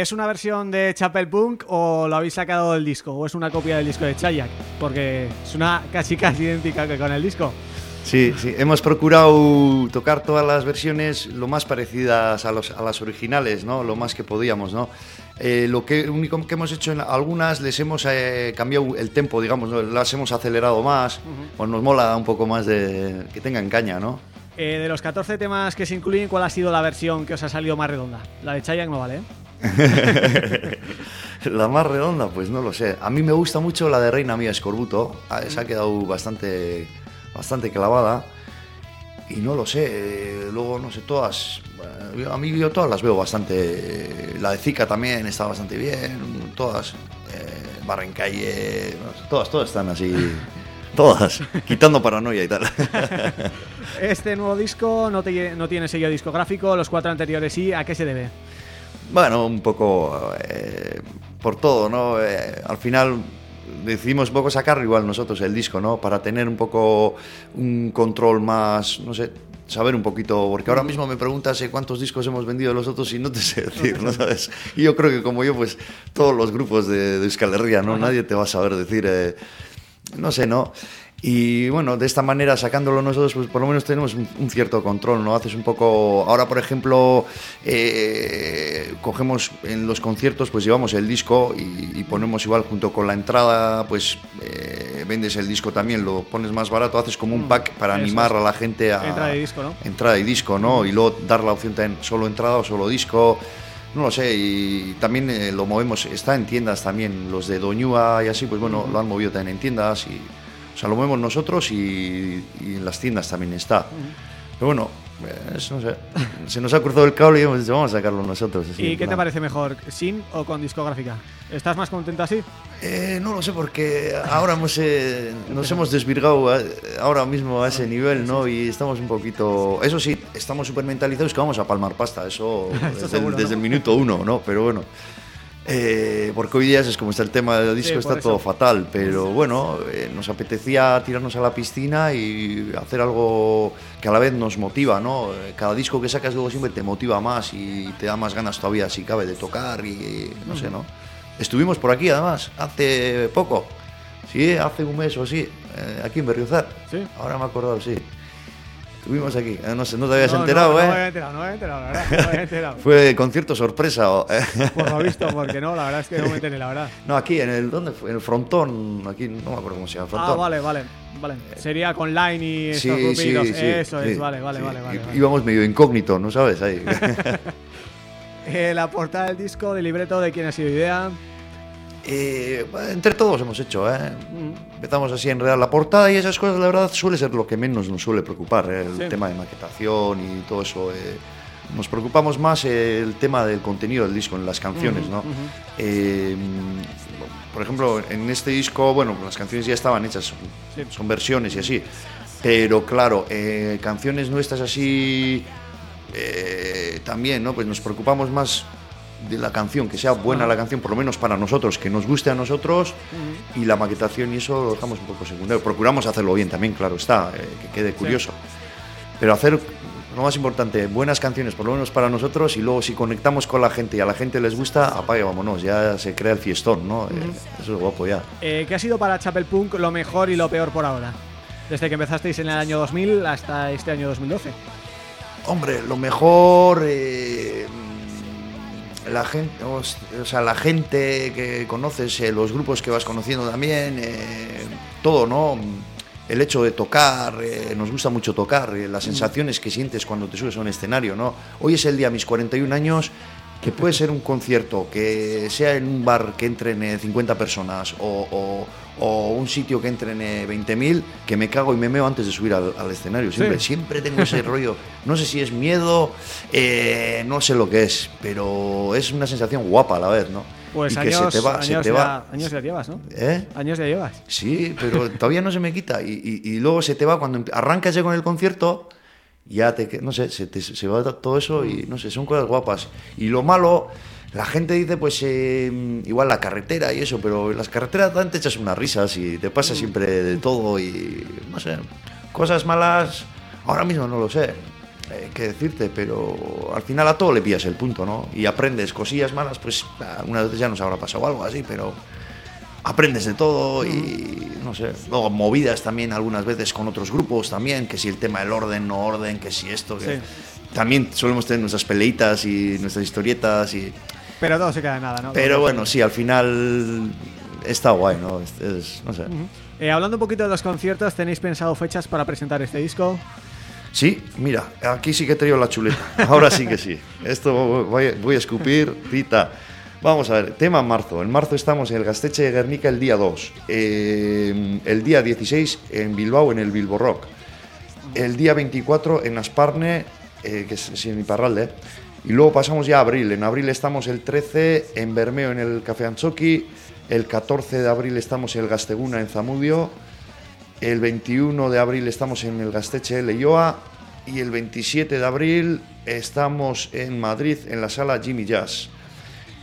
¿Es una versión de Chapel Punk o lo habéis sacado del disco? ¿O es una copia del disco de Chayak? Porque suena casi casi idéntica que con el disco. Sí, sí, hemos procurado tocar todas las versiones lo más parecidas a, los, a las originales, ¿no? Lo más que podíamos, ¿no? Eh, lo que único que hemos hecho en algunas les hemos eh, cambiado el tempo, digamos, ¿no? las hemos acelerado más, pues nos mola un poco más de que tengan caña, ¿no? Eh, de los 14 temas que se incluyen, ¿cuál ha sido la versión que os ha salido más redonda? La de Chayak no vale, ¿eh? la más redonda, pues no lo sé. A mí me gusta mucho la de Reina Mía Escorbuto, Ah, esa ha quedado bastante, bastante clavada. Y no lo sé, eh, luego no sé, todas, eh, a mí yo todas las veo bastante. eh, La de Zika también está bastante bien, todas. Eh, Barrencalle, todas, todas están así. Todas, quitando paranoia y tal. Este nuevo disco no, te- no tiene sello discográfico, los cuatro anteriores sí, ¿a qué se debe? Bueno, un poco eh, por todo, ¿no? Eh, al final decidimos un poco sacar igual nosotros el disco, ¿no? Para tener un poco un control más, no sé, saber un poquito, porque ahora mismo me preguntas eh, cuántos discos hemos vendido los otros y no te sé decir, ¿no sabes? Y yo creo que como yo, pues todos los grupos de, de Euskal Herria, ¿no? Nadie te va a saber decir, eh, no sé, ¿no? Y bueno, de esta manera, sacándolo nosotros, pues por lo menos tenemos un, un cierto control, ¿no? Haces un poco... Ahora, por ejemplo, eh, cogemos en los conciertos, pues llevamos el disco y, y ponemos igual junto con la entrada, pues eh, vendes el disco también, lo pones más barato, haces como un pack para eso animar es. a la gente a... Entrada y disco, ¿no? Entrada y disco, ¿no? Y luego dar la opción también solo entrada o solo disco. No lo sé, y también eh, lo movemos, está en tiendas también, los de Doñua y así, pues bueno, lo han movido también en tiendas y, sea, lo movemos nosotros y, y en las tiendas también está. Pero bueno, eh, es- no sé, se nos ha cruzado el cable y hemos dicho, vamos a sacarlo nosotros. así, ¿Y qué te parece mejor, sin o con discográfica? ¿Estás más contento así? Eh, no lo sé porque ahora hemos, eh, nos hemos desvirgado a- ahora mismo a ese nivel, ¿no? Y estamos un poquito... Eso sí, estamos súper mentalizados que vamos a palmar pasta, eso desde, el- seguro, ¿no? desde el minuto uno, ¿no? Pero bueno, eh, porque hoy día es como está el tema del disco, Sí, está todo fatal, pero bueno, eh, nos apetecía tirarnos a la piscina y hacer algo que a la vez nos motiva, ¿no? Cada disco que sacas luego siempre te motiva más y te da más ganas todavía, si cabe, de tocar y no sé, ¿no? Estuvimos por aquí además, hace poco, sí, hace un mes o así, eh, aquí en Berriozar. Sí. Ahora me he acordado, sí. Estuvimos aquí, eh, no sé, no te habías No, enterado, no, ¿eh? No me había enterado, no me había enterado, la verdad. No me había enterado. Fue concierto sorpresa. o- Por lo visto, porque no, la verdad es que no me enteré, la verdad. No, aquí en el ¿dónde fue? En el frontón, aquí no me acuerdo cómo se llama, frontón. Ah, vale, vale, vale. Sería con Line y estos Sí, sí, grupitos. sí, Eso es, sí, vale, vale, sí. vale, vale. Íbamos medio incógnito, ¿no sabes? Ahí. Eh, la portada del disco, de libreto, ¿de quién ha sido idea? Eh, entre todos hemos hecho, ¿eh? Empezamos así a enredar la portada y esas cosas, la verdad, suele ser lo que menos nos suele preocupar, ¿eh? el Sí. tema de maquetación y todo eso. eh. Nos preocupamos más el tema del contenido del disco, en las canciones, ¿no? Eh, por ejemplo, en este disco, bueno, las canciones ya estaban hechas, son, Sí. son versiones y así. Pero claro, eh, canciones nuestras así también, ¿no? Pues nos preocupamos más de la canción, que sea buena la canción, por lo menos para nosotros, que nos guste a nosotros, y la maquetación y eso lo dejamos un poco secundario. Procuramos hacerlo bien también, claro está, eh, que quede curioso. Pero hacer lo más importante, buenas canciones, por lo menos para nosotros, y luego si conectamos con la gente y a la gente les gusta, apague, vámonos, ya se crea el fiestón, ¿no? Eh, eso es guapo ya. Eh, ¿Qué ha sido para Chapel Punk lo mejor y lo peor por ahora? Desde que empezasteis en el año 2000 hasta este año 2012. Hombre, lo mejor. eh, la gente, o sea, la gente que conoces, eh, los grupos que vas conociendo también, eh, todo, ¿no? El hecho de tocar, eh, nos gusta mucho tocar, las sensaciones que sientes cuando te subes a un escenario, ¿no? Hoy es el día, mis 41 años, que puede ser un concierto, que sea en un bar que entren eh, 50 personas o, o- o un sitio que entren eh, 20.000, que me cago y me meo antes de subir al, al escenario. Siempre, Sí. siempre tengo ese rollo. No sé si es miedo, eh, no sé lo que es, pero es una sensación guapa a la vez, ¿no? Pues y que años, se te va, se años te ya, va. años ya llevas, ¿no? ¿Eh? Años ya llevas. Sí, pero todavía no se me quita. Y, y- y luego se te va, cuando arrancas ya con el concierto, ya te, que- no sé, se, te, se va todo eso y no sé, son cosas guapas. Y lo malo, la gente dice, pues eh, igual la carretera y eso, pero en las carreteras te echas unas risas y te pasa siempre de todo y no sé, cosas malas, ahora mismo no lo sé. eh, qué decirte, pero al final a todo le pillas el punto, ¿no? Y aprendes cosillas malas, pues algunas veces ya nos habrá pasado algo así, pero aprendes de todo y no sé, luego movidas también algunas veces con otros grupos también, que si el tema del orden, no orden, que si esto, que Sí. también solemos tener nuestras peleitas y nuestras historietas y Pero todo se queda en nada, ¿no? pero bueno, sí, al final está guay, ¿no? Es, es- no sé. Eh, hablando un poquito de los conciertos, ¿tenéis pensado fechas para presentar este disco? Sí, mira, aquí sí que he traído la chuleta. Ahora sí que sí. Esto voy, voy a escupir, tita. Vamos a ver, tema marzo. En marzo estamos en el Gasteche de Guernica el día 2. Eh, el día 16 en Bilbao, en el Bilbo Rock. El día 24 en Asparne, eh, que es, sí, en Iparralde. Y luego pasamos ya a abril. En abril estamos el 13 en Bermeo, en el Café Anchoqui. El 14 de abril estamos en el Gasteguna, en Zamudio. El 21 de abril estamos en el Gasteche Leioa y el 27 de abril estamos en Madrid en la sala Jimmy Jazz.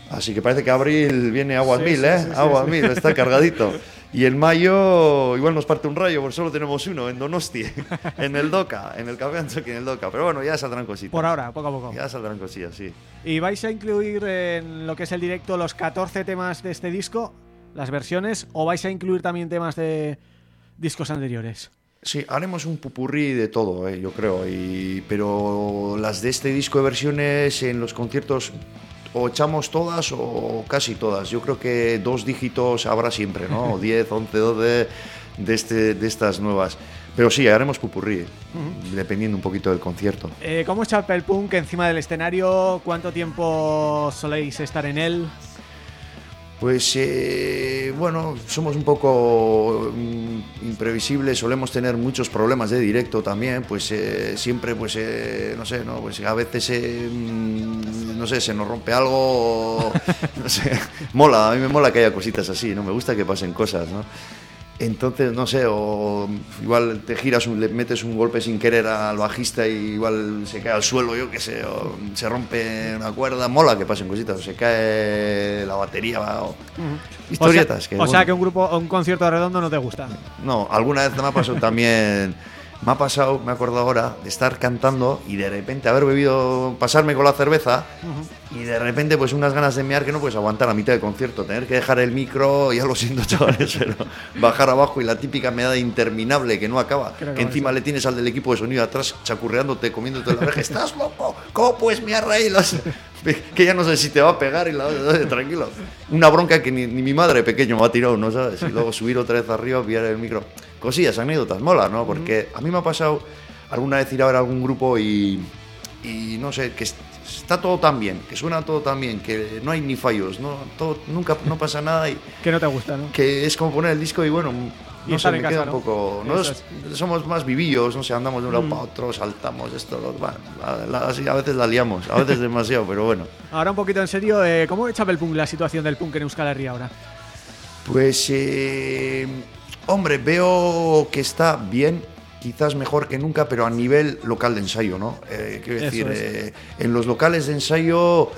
Así que parece que abril viene aguas Sí, mil, ¿eh? sí, sí, aguas sí. mil, está cargadito. Y en mayo igual nos parte un rayo, porque solo tenemos uno en Donosti, en el Doca, en el Café Anchoqui, en el Doca. Pero bueno, ya saldrán cositas. Por ahora, poco a poco. Ya saldrán cosillas, sí. ¿Y vais a incluir en lo que es el directo los 14 temas de este disco, las versiones, o vais a incluir también temas de discos anteriores? Sí, haremos un pupurrí de todo, eh, yo creo. Y, pero las de este disco de versiones en los conciertos o echamos todas o casi todas. Yo creo que dos dígitos habrá siempre, ¿no? O 10, 11, 12 de, este, de estas nuevas. Pero sí, haremos pupurrí, dependiendo un poquito del concierto. Eh, ¿Cómo es Chapel Punk encima del escenario? ¿Cuánto tiempo soléis estar en él? Pues eh, bueno, somos un poco mm, imprevisibles, solemos tener muchos problemas de directo también, pues eh, siempre pues eh, no sé, no, pues a veces eh, mm, no sé, se nos rompe algo, no sé, mola, a mí me mola que haya cositas así, no me gusta que pasen cosas, ¿no? Entonces, no sé, o igual te giras, un- le metes un golpe sin querer al bajista y igual se cae al suelo, yo qué sé, o se rompe una cuerda, mola que pasen cositas, o se cae la batería, o historietas. O sea, que, o bueno, sea que un grupo, un concierto redondo no te gusta. No, alguna vez me ha pasado también, me ha pasado, me acuerdo ahora, de estar cantando y de repente haber bebido, pasarme con la cerveza y de repente pues unas ganas de mear que no puedes aguantar a mitad de concierto, tener que dejar el micro, ya lo siento chavales, pero bajar abajo y la típica meada interminable que no acaba, Creo que que encima le tienes al del equipo de sonido atrás chacurreándote, comiéndote la oreja, estás loco, ¿cómo puedes mear ahí? Las- que ya no sé si te va a pegar y la tranquilo. Una bronca que ni, ni mi madre pequeño me ha tirado, ¿no sabes? Y luego subir otra vez arriba, pillar el micro. Cosillas, anécdotas, mola, ¿no? Porque a mí me ha pasado alguna vez ir a ver algún grupo y, y no sé, que est- está todo tan bien, que suena todo tan bien, que no hay ni fallos, no, todo, nunca no pasa nada y Que no te gusta, ¿no? que es como poner el disco y bueno, Y no estar sé, me casa, queda ¿no? un poco... Nos, somos más vivillos, no sé, andamos de un lado Mm. para otro, saltamos esto, lo, bueno, la- la- así a veces la liamos, a veces demasiado, pero bueno. Ahora un poquito en serio, eh, ¿cómo ve Chapel Punk la situación del punk en Euskal Herria ahora? Pues, eh, hombre, veo que está bien, quizás mejor que nunca, pero a nivel local de ensayo, ¿no? Eh, quiero decir, es. eh, en los locales de ensayo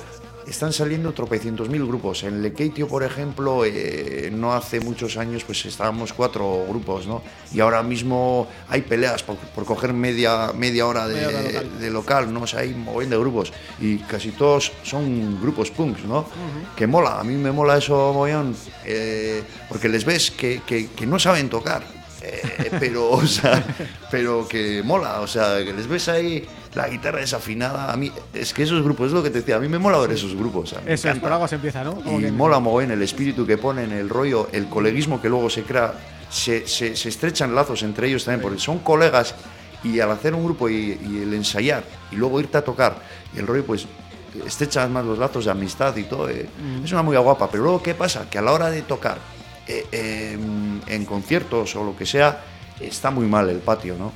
están saliendo tropecientos mil grupos. En Lekeitio, por ejemplo, eh, no hace muchos años, pues estábamos cuatro grupos, ¿no? Y ahora mismo hay peleas por, por coger media, media hora de, Media hora local. de local, ¿no? O sea, hay montón de grupos y casi todos son grupos punks, ¿no? Que mola, a mí me mola eso mogollón, eh, porque les ves que, que- que no saben tocar, eh, pero, o sea, pero que mola, o sea, que les ves ahí la guitarra desafinada, a mí, es que esos grupos, es lo que te decía, a mí me mola ver esos grupos, Eso por algo se empieza, ¿no? Y que- mola mogollón el espíritu que ponen, el rollo, el coleguismo que luego se crea. Se, se- se estrechan lazos entre ellos también, porque son colegas y al hacer un grupo y, y el ensayar y luego irte a tocar y el rollo, pues estrechan más los lazos de amistad y todo. eh, Es una muy guapa, pero luego, ¿qué pasa? Que a la hora de tocar eh, eh, en conciertos o lo que sea, está muy mal el patio, ¿no?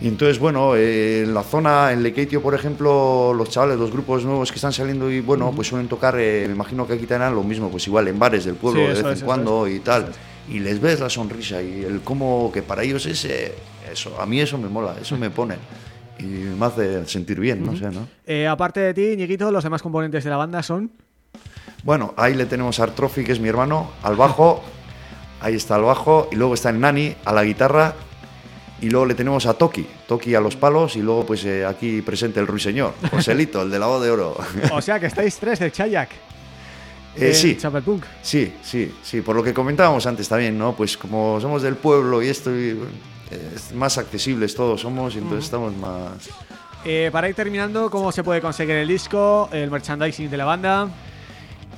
Y entonces, bueno, eh, en la zona, en Lekeitio, por ejemplo, los chavales, los grupos nuevos que están saliendo y bueno, pues suelen tocar, eh, me imagino que aquí tendrán lo mismo, pues igual en bares del pueblo Sí, de vez es, en eso cuando y tal. Y les ves la sonrisa y el cómo que para ellos es eh, eso, a mí eso me mola, eso me pone. Y me hace sentir bien, no sé, ¿no? Eh, aparte de ti, Ñiquito, los demás componentes de la banda son... Bueno, ahí le tenemos a Artrofi, que es mi hermano, al bajo, ahí está el bajo, y luego está el Nani a la guitarra, Y luego le tenemos a Toki, Toki a los palos y luego pues eh, aquí presente el ruiseñor, Joselito, el de la voz de oro. O sea que estáis tres del Chayak. Eh, sí, Chapelpunk. sí, sí, sí, por lo que comentábamos antes también, ¿no? Pues como somos del pueblo y esto, y, eh, es más accesibles todos somos y entonces estamos más... Eh, para ir terminando, ¿cómo se puede conseguir el disco, el merchandising de la banda?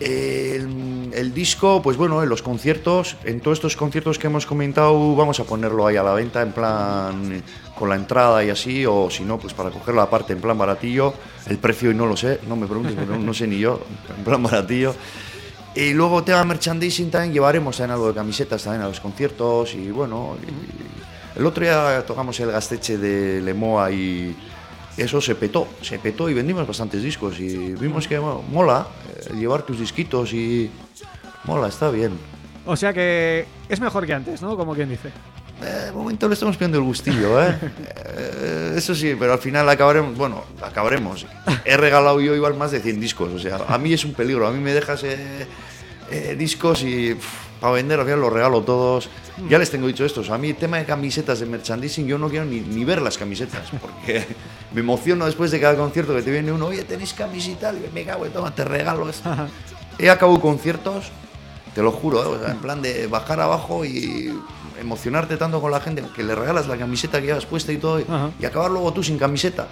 El, disco, pues bueno, en los conciertos, en todos estos conciertos que hemos comentado, vamos a ponerlo ahí a la venta en plan con la entrada y así, o si no, pues para cogerlo aparte en plan baratillo. El precio y no lo sé, no me preguntes, no, no sé ni yo, en plan baratillo. Y luego tema merchandising también llevaremos también algo de camisetas también a los conciertos y bueno, el otro día tocamos el gasteche de Lemoa y eso se petó, se petó y vendimos bastantes discos y vimos que bueno, mola eh, llevar tus disquitos y mola, está bien. O sea que es mejor que antes, ¿no? Como quien dice. Eh, de momento le estamos pidiendo el gustillo, ¿eh? Eh, Eso sí, pero al final acabaremos, bueno, acabaremos. He regalado yo igual más de 100 discos, o sea, a mí es un peligro, a mí me dejas eh, discos y para vender al final los regalo todos. Ya les tengo dicho esto, o sea, a mí el tema de camisetas de merchandising yo no quiero ni, ni ver las camisetas, porque me emociono después de cada concierto que te viene uno, oye, tenéis camiseta, y me cago en toma, te regalo esto. He acabado conciertos, te lo juro, ¿eh? o sea, en plan de bajar abajo y emocionarte tanto con la gente que le regalas la camiseta que llevas puesta y todo, y, y acabar luego tú sin camiseta.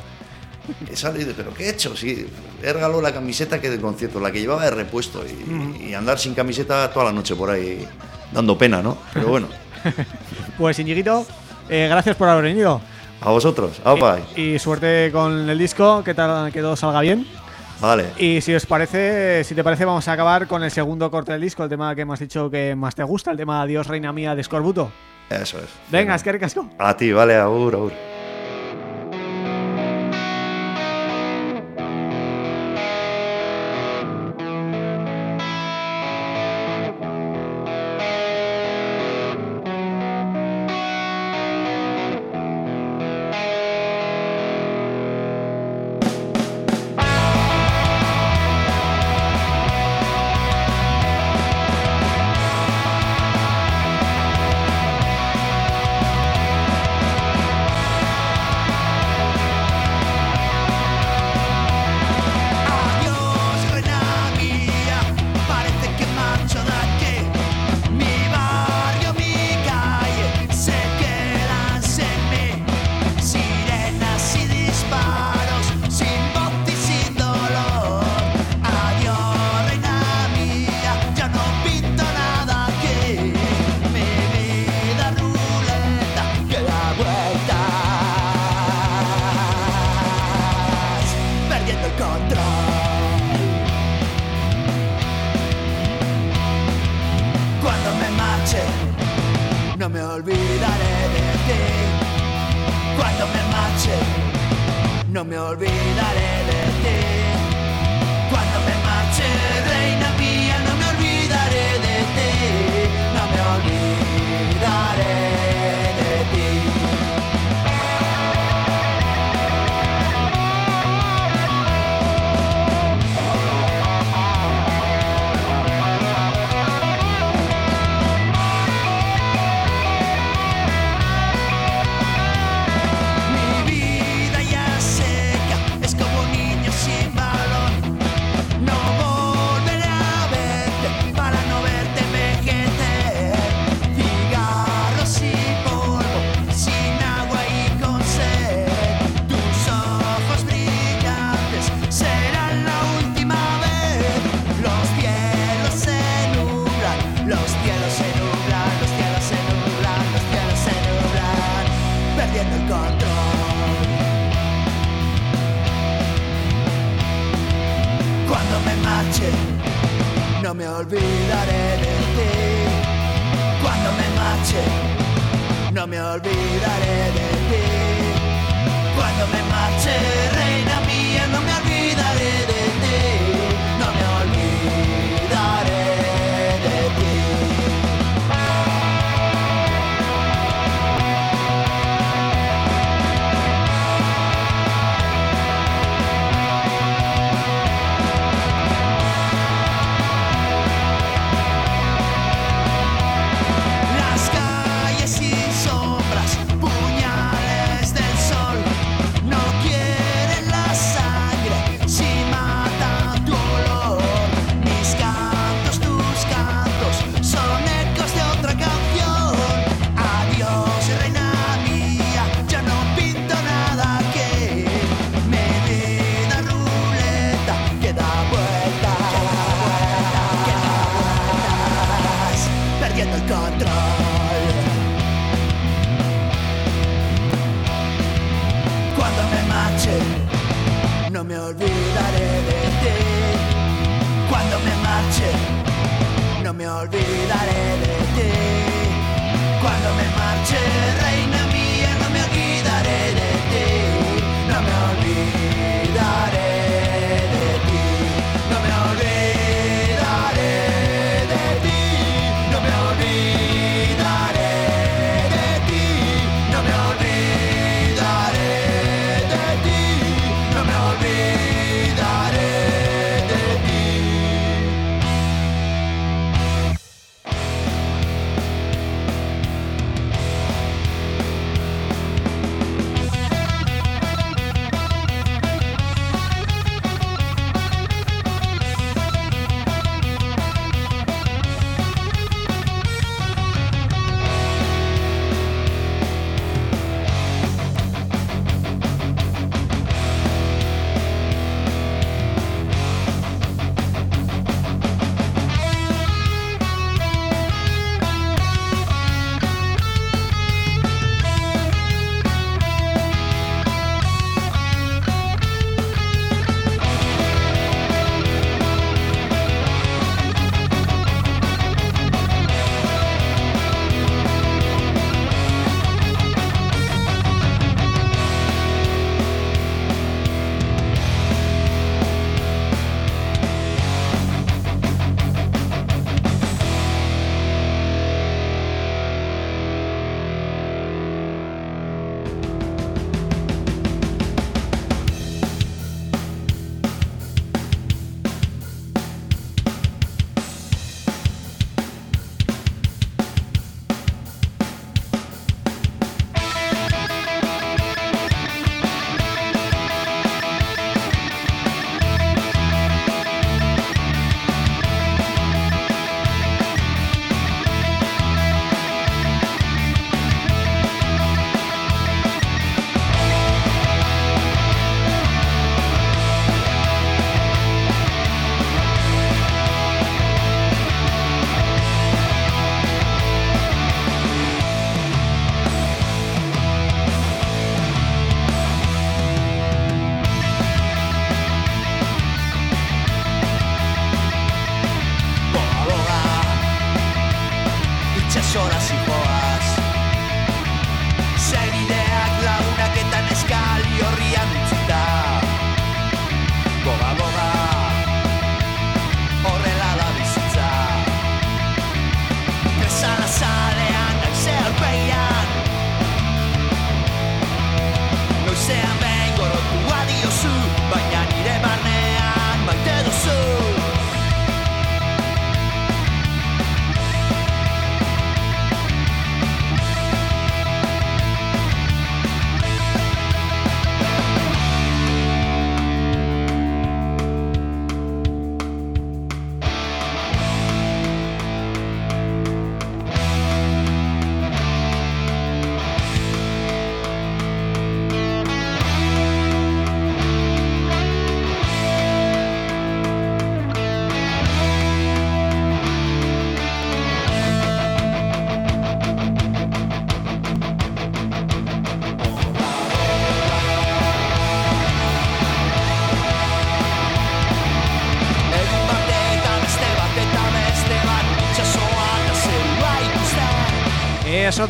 Y sale y dice, ¿pero qué he hecho? Sí, he regalado la camiseta que del concierto, la que llevaba de repuesto, y, y andar sin camiseta toda la noche por ahí dando pena, ¿no? Pero bueno, Pues Iñiguito, eh, gracias por haber venido. a vosotros, ¡Aupa! Y suerte con el disco, que, tal, que todo salga bien. Vale, Y si os parece, si te parece, vamos a acabar con el segundo corte del disco, el tema que hemos dicho que más te gusta, el tema Dios Reina Mía de Scorbuto. eso es. Venga, es que ricasco. A ti, vale, agur, agur.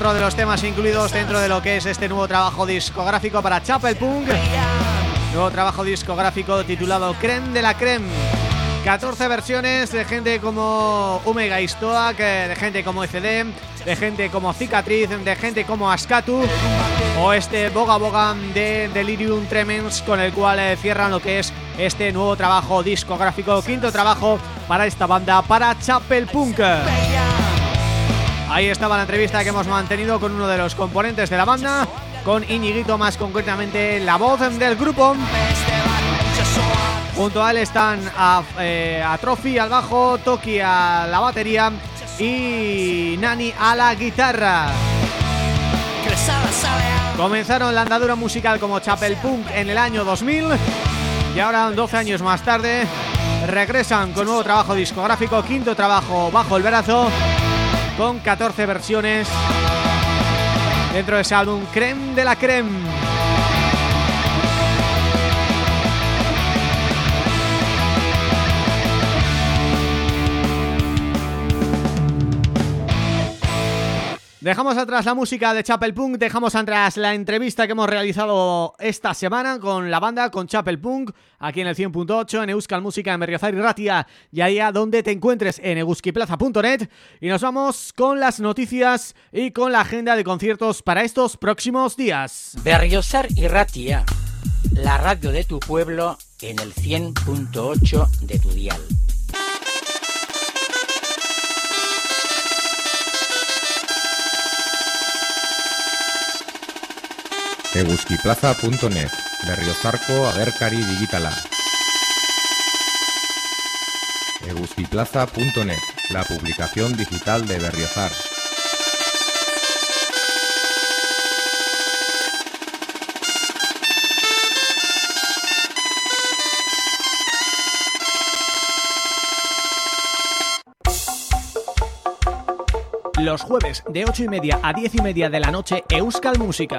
Otro de los temas incluidos dentro de lo que es este nuevo trabajo discográfico para Chapel Punk Nuevo trabajo discográfico titulado Creme de la Creme 14 versiones de gente como Omega Stoak, eh, de gente como ECD, de gente como Cicatriz, de gente como Ascatu o este Boga Boga de Delirium Tremens con el cual eh, cierran lo que es este nuevo trabajo discográfico, quinto trabajo para esta banda, para Chapel Punk. Ahí estaba la entrevista que hemos mantenido con uno de los componentes de la banda, con Iñiguito más concretamente la voz del grupo. Junto a él están a, eh, a Trophy al bajo, Toki a la batería y Nani a la guitarra. Comenzaron la andadura musical como Chapel Punk en el año 2000 y ahora 12 años más tarde regresan con nuevo trabajo discográfico, quinto trabajo bajo el brazo con 14 versiones dentro de ese álbum Creme de la Creme. Dejamos atrás la música de Chapel Punk, dejamos atrás la entrevista que hemos realizado esta semana con la banda, con Chapel Punk, aquí en el 100.8, en Euskal Música en Berriozar y Ratia, y a donde te encuentres en euskiplaza.net, y nos vamos con las noticias y con la agenda de conciertos para estos próximos días. Berriozar y Ratia, la radio de tu pueblo en el 100.8 de tu dial. eguzkiplaza.net Berriozarko agerkari digitala. Eguzkiplaza.net La publicación digital de Berriozar. Los jueves de 8 y media a 10 y media de la noche Euskal Música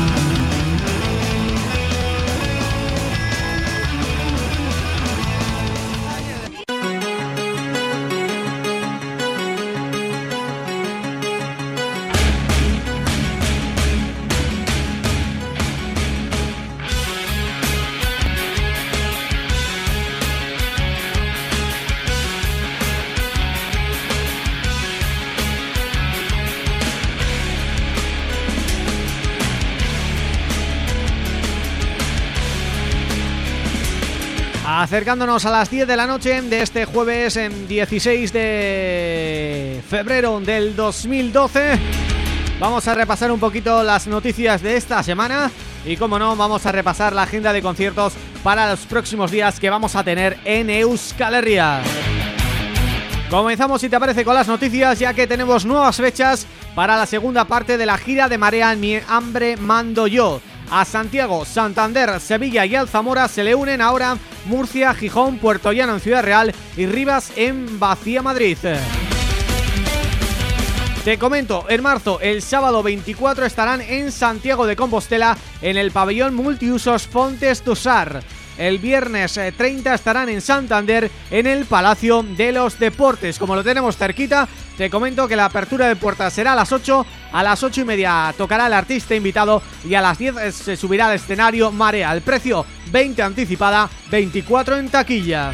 Acercándonos a las 10 de la noche de este jueves en 16 de febrero del 2012 Vamos a repasar un poquito las noticias de esta semana Y como no, vamos a repasar la agenda de conciertos para los próximos días que vamos a tener en Euskal Herria. Comenzamos si te parece con las noticias ya que tenemos nuevas fechas para la segunda parte de la gira de Marea en mi hambre mando yo a Santiago, Santander, Sevilla y Alzamora se le unen ahora Murcia, Gijón, Puerto Llano en Ciudad Real y Rivas en Vacía Madrid. Te comento, en marzo, el sábado 24 estarán en Santiago de Compostela en el pabellón multiusos Fontes Tussar. El viernes 30 eh, estarán en Santander en el Palacio de los Deportes. Como lo tenemos cerquita, te comento que la apertura de puertas será a las 8, a las 8 y media tocará el artista invitado y a las 10 eh, se subirá al escenario Marea. El precio 20 anticipada, 24 en taquilla.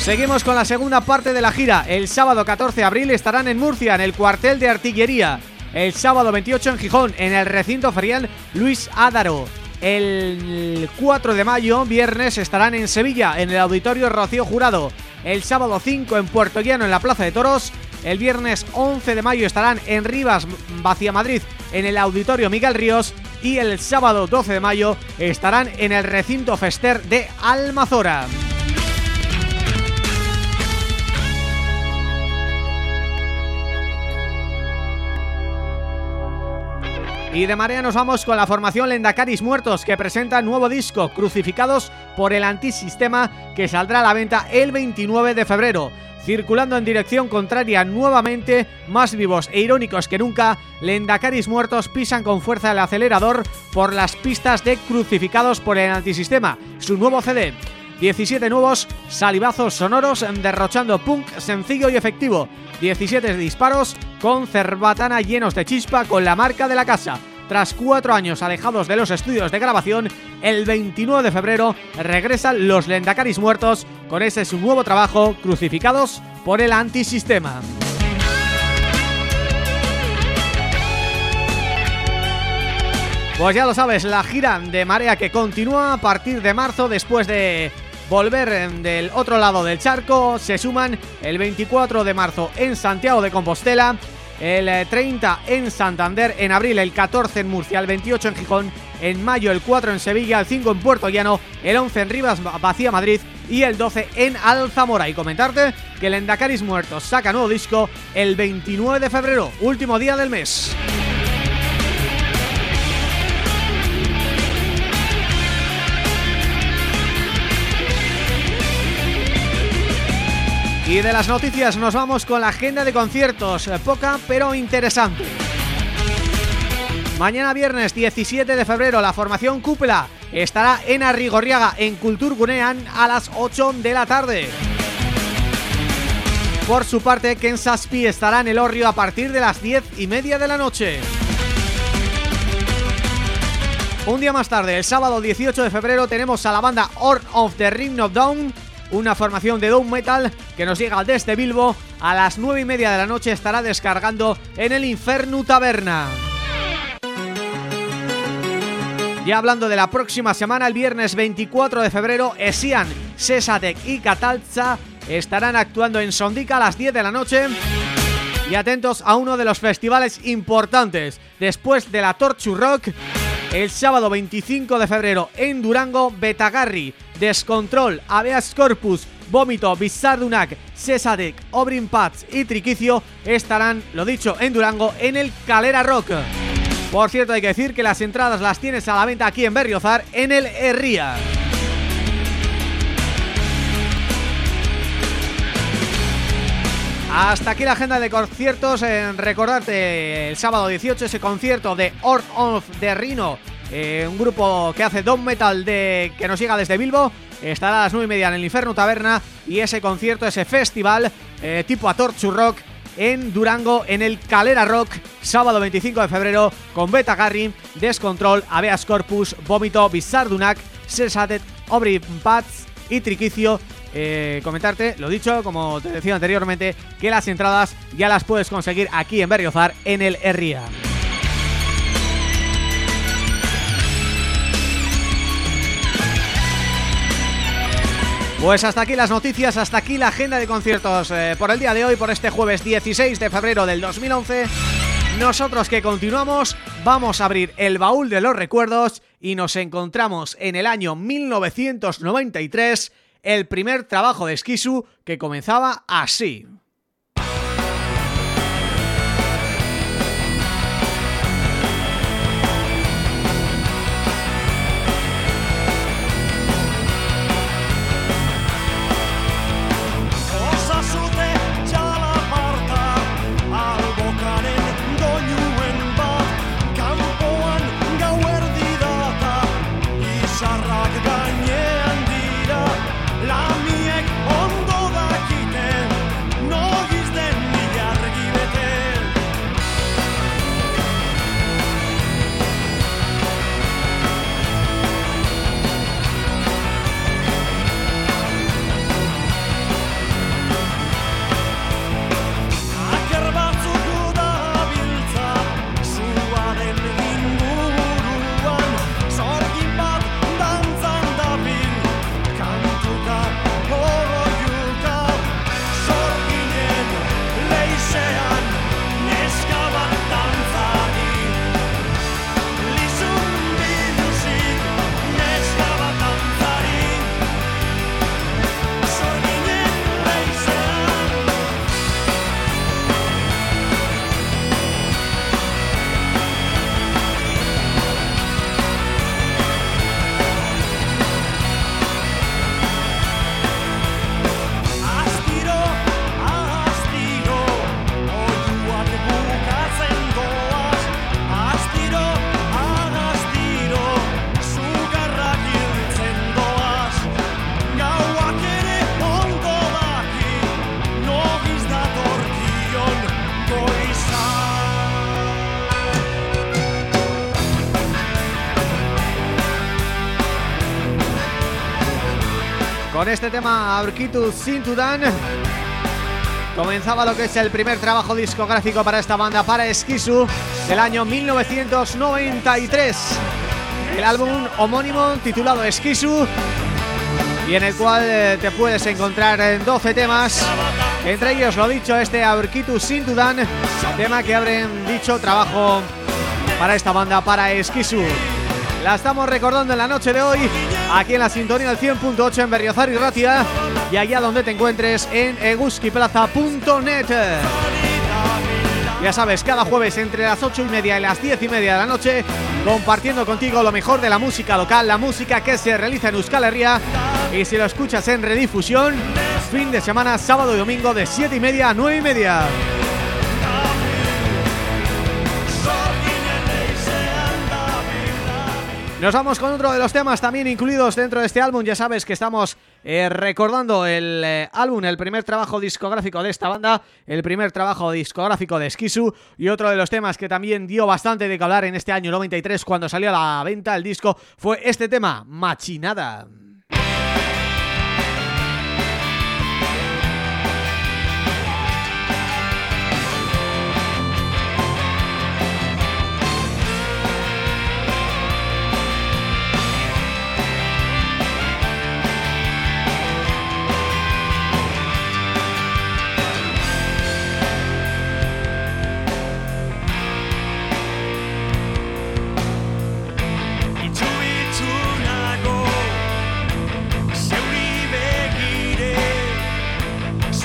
Seguimos con la segunda parte de la gira. El sábado 14 de abril estarán en Murcia, en el cuartel de artillería. El sábado 28 en Gijón, en el recinto ferial Luis Ádaro. El 4 de mayo, viernes, estarán en Sevilla, en el Auditorio Rocío Jurado. El sábado 5 en Puerto Llano, en la Plaza de Toros. El viernes 11 de mayo estarán en Rivas, Vacia Madrid, en el Auditorio Miguel Ríos. Y el sábado 12 de mayo estarán en el Recinto Fester de Almazora. Y de Marea nos vamos con la formación Lendacaris Muertos que presenta nuevo disco Crucificados por el Antisistema que saldrá a la venta el 29 de febrero. Circulando en dirección contraria nuevamente, más vivos e irónicos que nunca, Lendacaris Muertos pisan con fuerza el acelerador por las pistas de Crucificados por el Antisistema, su nuevo CD. 17 nuevos salivazos sonoros derrochando punk sencillo y efectivo 17 disparos con cerbatana llenos de chispa con la marca de la casa tras cuatro años alejados de los estudios de grabación, el 29 de febrero regresan los Lendacaris muertos con ese su nuevo trabajo, Crucificados por el Antisistema. Pues ya lo sabes, la gira de Marea que continúa a partir de marzo después de volver del otro lado del charco. Se suman el 24 de marzo en Santiago de Compostela, el 30 eh, en Santander, en abril el 14 en Murcia, el 28 en Gijón, en mayo el 4 en Sevilla, el 5 en Puerto Llano, el 11 en Rivas Vacía Madrid y el 12 en Alzamora. Y comentarte que el Endacaris Muertos saca nuevo disco el 29 de febrero, último día del mes. Y de las noticias nos vamos con la agenda de conciertos, eh, poca pero interesante. Mañana viernes 17 de febrero la formación Cúpula estará en Arrigorriaga en Culturgunean a las 8 de la tarde. Por su parte, Ken Saspi estará en el Orrio a partir de las 10 y media de la noche. Un día más tarde, el sábado 18 de febrero, tenemos a la banda Horn of the Ring of Dawn una formación de Doom Metal que nos llega desde Bilbo. A las 9 y media de la noche estará descargando en el Inferno Taberna. Ya hablando de la próxima semana, el viernes 24 de febrero, Esian, Sesatec y Catalza estarán actuando en Sondica a las 10 de la noche y atentos a uno de los festivales importantes después de la Torchu Rock el sábado 25 de febrero en Durango, Betagarri, Descontrol, Aveas Corpus, Vómito, Bizardunac, Sesadec, Obrin Pats y Triquicio estarán, lo dicho, en Durango en el Calera Rock. Por cierto, hay que decir que las entradas las tienes a la venta aquí en Berriozar, en el Herría. Hasta aquí la agenda de conciertos, recordarte el sábado 18 ese concierto de Ort of the Rhino, eh, un grupo que hace Doom Metal de que nos llega desde Bilbo, estará a las 9 y media en el Inferno Taberna y ese concierto, ese festival eh, tipo a Torture Rock en Durango en el Calera Rock, sábado 25 de febrero con Beta Garry, Descontrol, Aveas Corpus, Vómito, Bizardunac, Selsatet, Obri Pats y Triquicio eh, comentarte, lo dicho, como te decía anteriormente, que las entradas ya las puedes conseguir aquí en Berriozar, en el Herría. Pues hasta aquí las noticias, hasta aquí la agenda de conciertos eh, por el día de hoy, por este jueves 16 de febrero del 2011. Nosotros que continuamos, vamos a abrir el baúl de los recuerdos y nos encontramos en el año 1993 el primer trabajo de Esquisu que comenzaba así. Con este tema Aurkitu Sintudan comenzaba lo que es el primer trabajo discográfico para esta banda, para Esquisu, del año 1993. El álbum homónimo titulado Esquisu y en el cual eh, te puedes encontrar en 12 temas, entre ellos lo dicho, este Aurkitu Sintudan, tema que abren dicho trabajo para esta banda, para Esquisu. La estamos recordando en la noche de hoy Aquí en la sintonía del 100.8 en Berriozar y Ratia. Y allá donde te encuentres en eguskiplaza.net Ya sabes, cada jueves entre las 8 y media y las 10 y media de la noche Compartiendo contigo lo mejor de la música local La música que se realiza en Euskal Herria. Y si lo escuchas en redifusión fin de semana, sábado y domingo de 7 y media a 9 y media. Nos vamos con otro de los temas también incluidos dentro de este álbum. Ya sabes que estamos eh, recordando el eh, álbum, el primer trabajo discográfico de esta banda, el primer trabajo discográfico de Skisu y otro de los temas que también dio bastante de que hablar en este año 93 cuando salió a la venta el disco fue este tema, Machinada.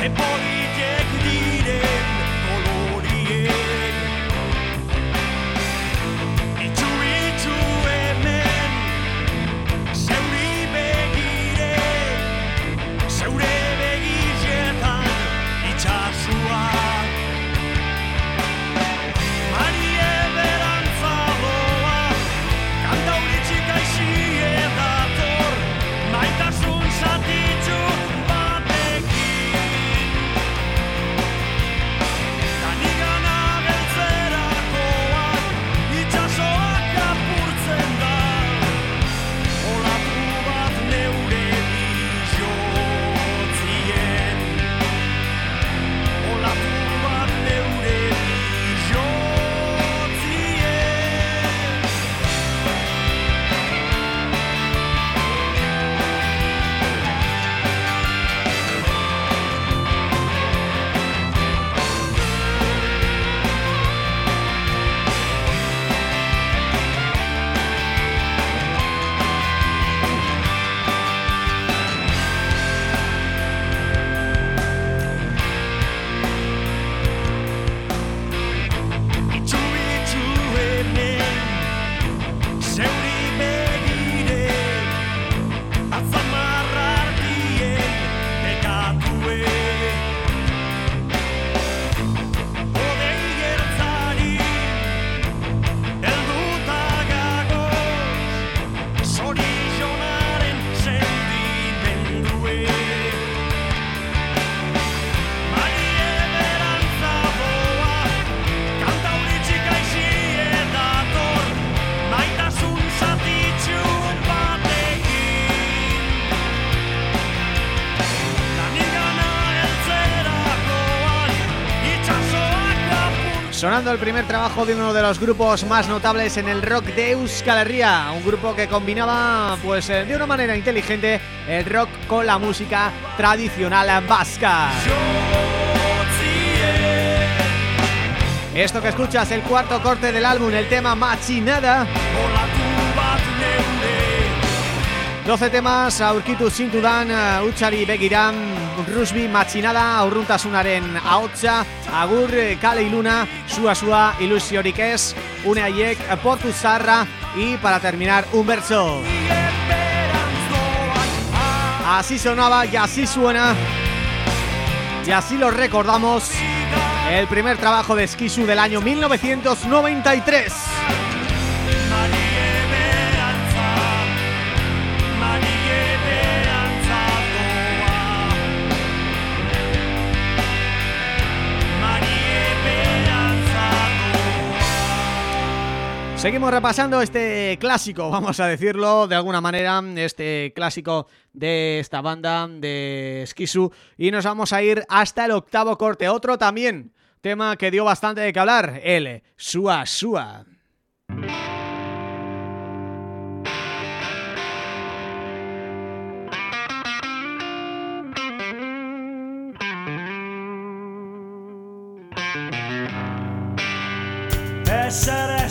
Hey boy. Sonando el primer trabajo de uno de los grupos más notables en el rock de Euskal Herria. Un grupo que combinaba, pues eh, de una manera inteligente, el rock con la música tradicional vasca. Esto que escuchas, el cuarto corte del álbum, el tema Machinada 12 temas aurkitu zintudan uh, Utsari begiran Rusbi matxinada aurruntasunaren ahotsa Agur kale iluna Sua sua ilusiorik ez Une haiek portu zarra Y para terminar un verso. Así sonaba y así suena Y así lo recordamos El primer trabajo de Esquisu del año 1993 Seguimos repasando este clásico, vamos a decirlo de alguna manera, este clásico de esta banda de Skisu y nos vamos a ir hasta el octavo corte, otro también tema que dio bastante de que hablar, el Sua Sua.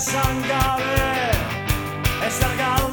Esan gabe Ezer gabe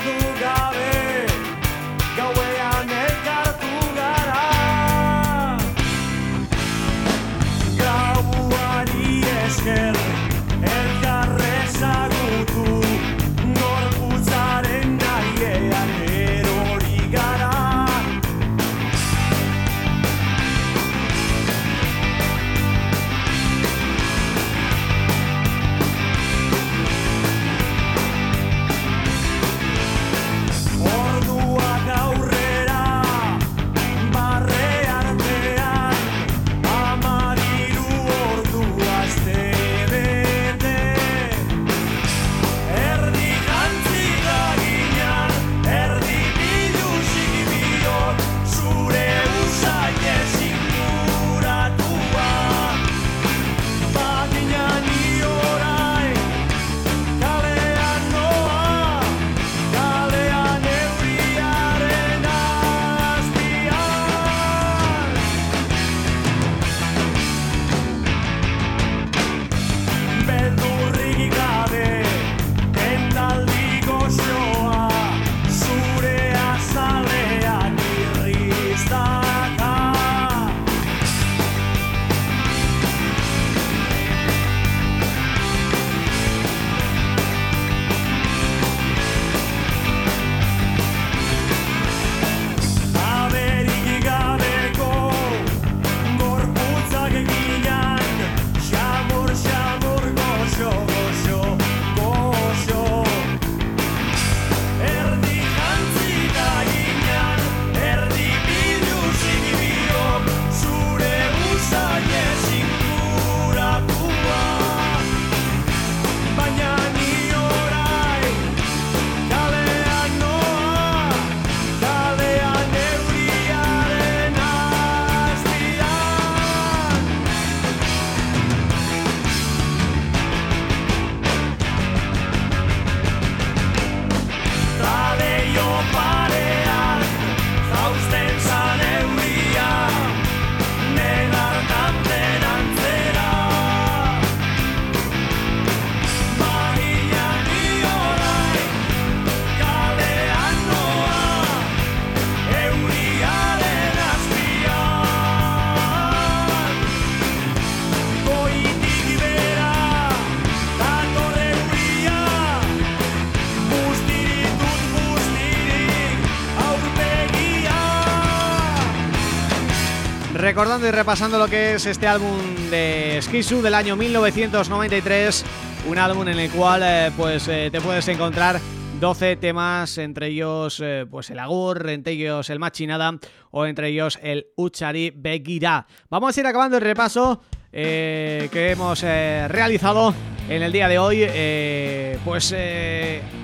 recordando y repasando lo que es este álbum de Skisu del año 1993, un álbum en el cual eh, pues eh, te puedes encontrar 12 temas, entre ellos eh, pues el Agur, entre ellos el Machinada o entre ellos el Uchari Begira. Vamos a ir acabando el repaso que hemos realizado en el día de hoy, pues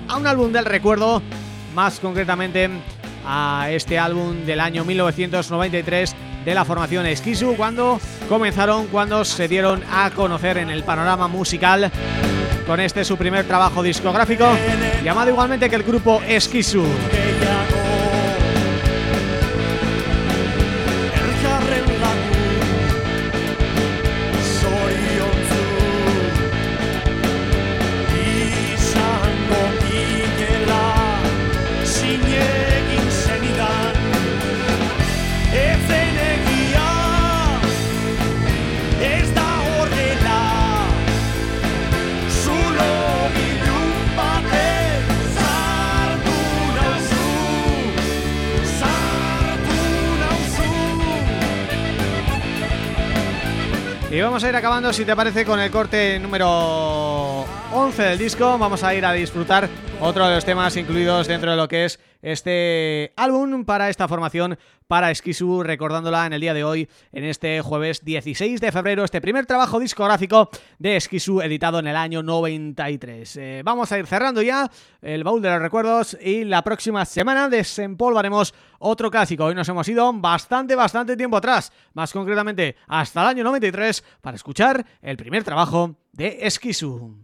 a un álbum del recuerdo, más concretamente a este álbum del año 1993 de la formación Esquisu cuando comenzaron, cuando se dieron a conocer en el panorama musical con este su primer trabajo discográfico llamado igualmente que el grupo Esquisu. Y vamos a ir acabando, si te parece, con el corte número 11 del disco. Vamos a ir a disfrutar otro de los temas incluidos dentro de lo que es este álbum para esta formación para Esquisu, recordándola en el día de hoy, en este jueves 16 de febrero, este primer trabajo discográfico de Esquisu editado en el año 93. Eh, vamos a ir cerrando ya el baúl de los recuerdos y la próxima semana desempolvaremos otro clásico. Hoy nos hemos ido bastante, bastante tiempo atrás, más concretamente hasta el año 93, para escuchar el primer trabajo de Esquisu.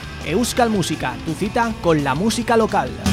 Euskal Música, tu cita con la música local.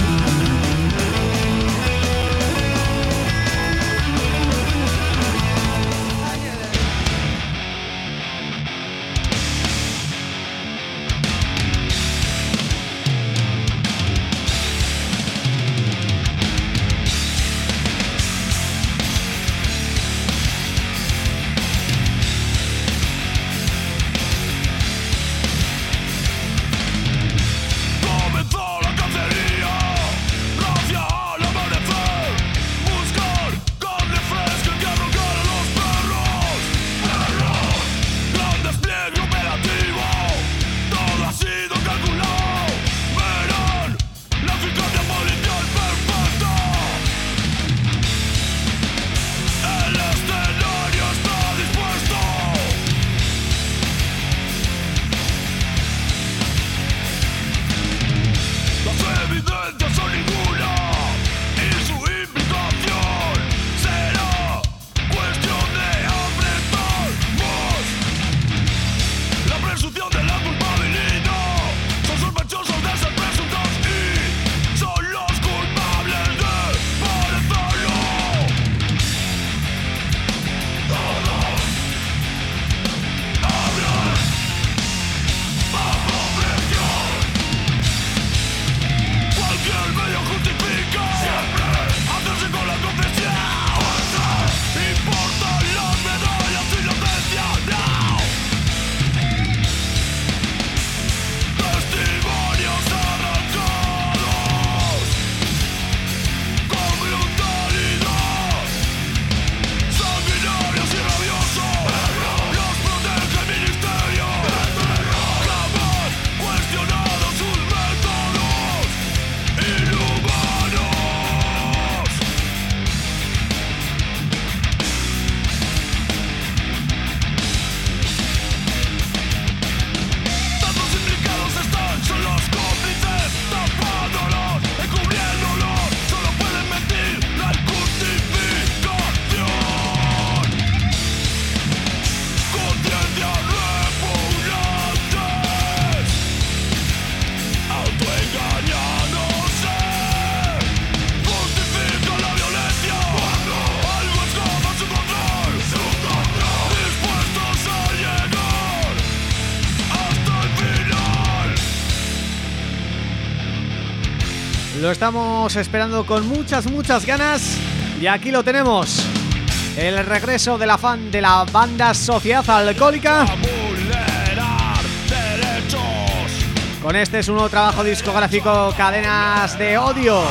Lo estamos esperando con muchas, muchas ganas y aquí lo tenemos. El regreso de la fan de la banda Sociedad Alcohólica. Con este es un nuevo trabajo discográfico Cadenas de Odio.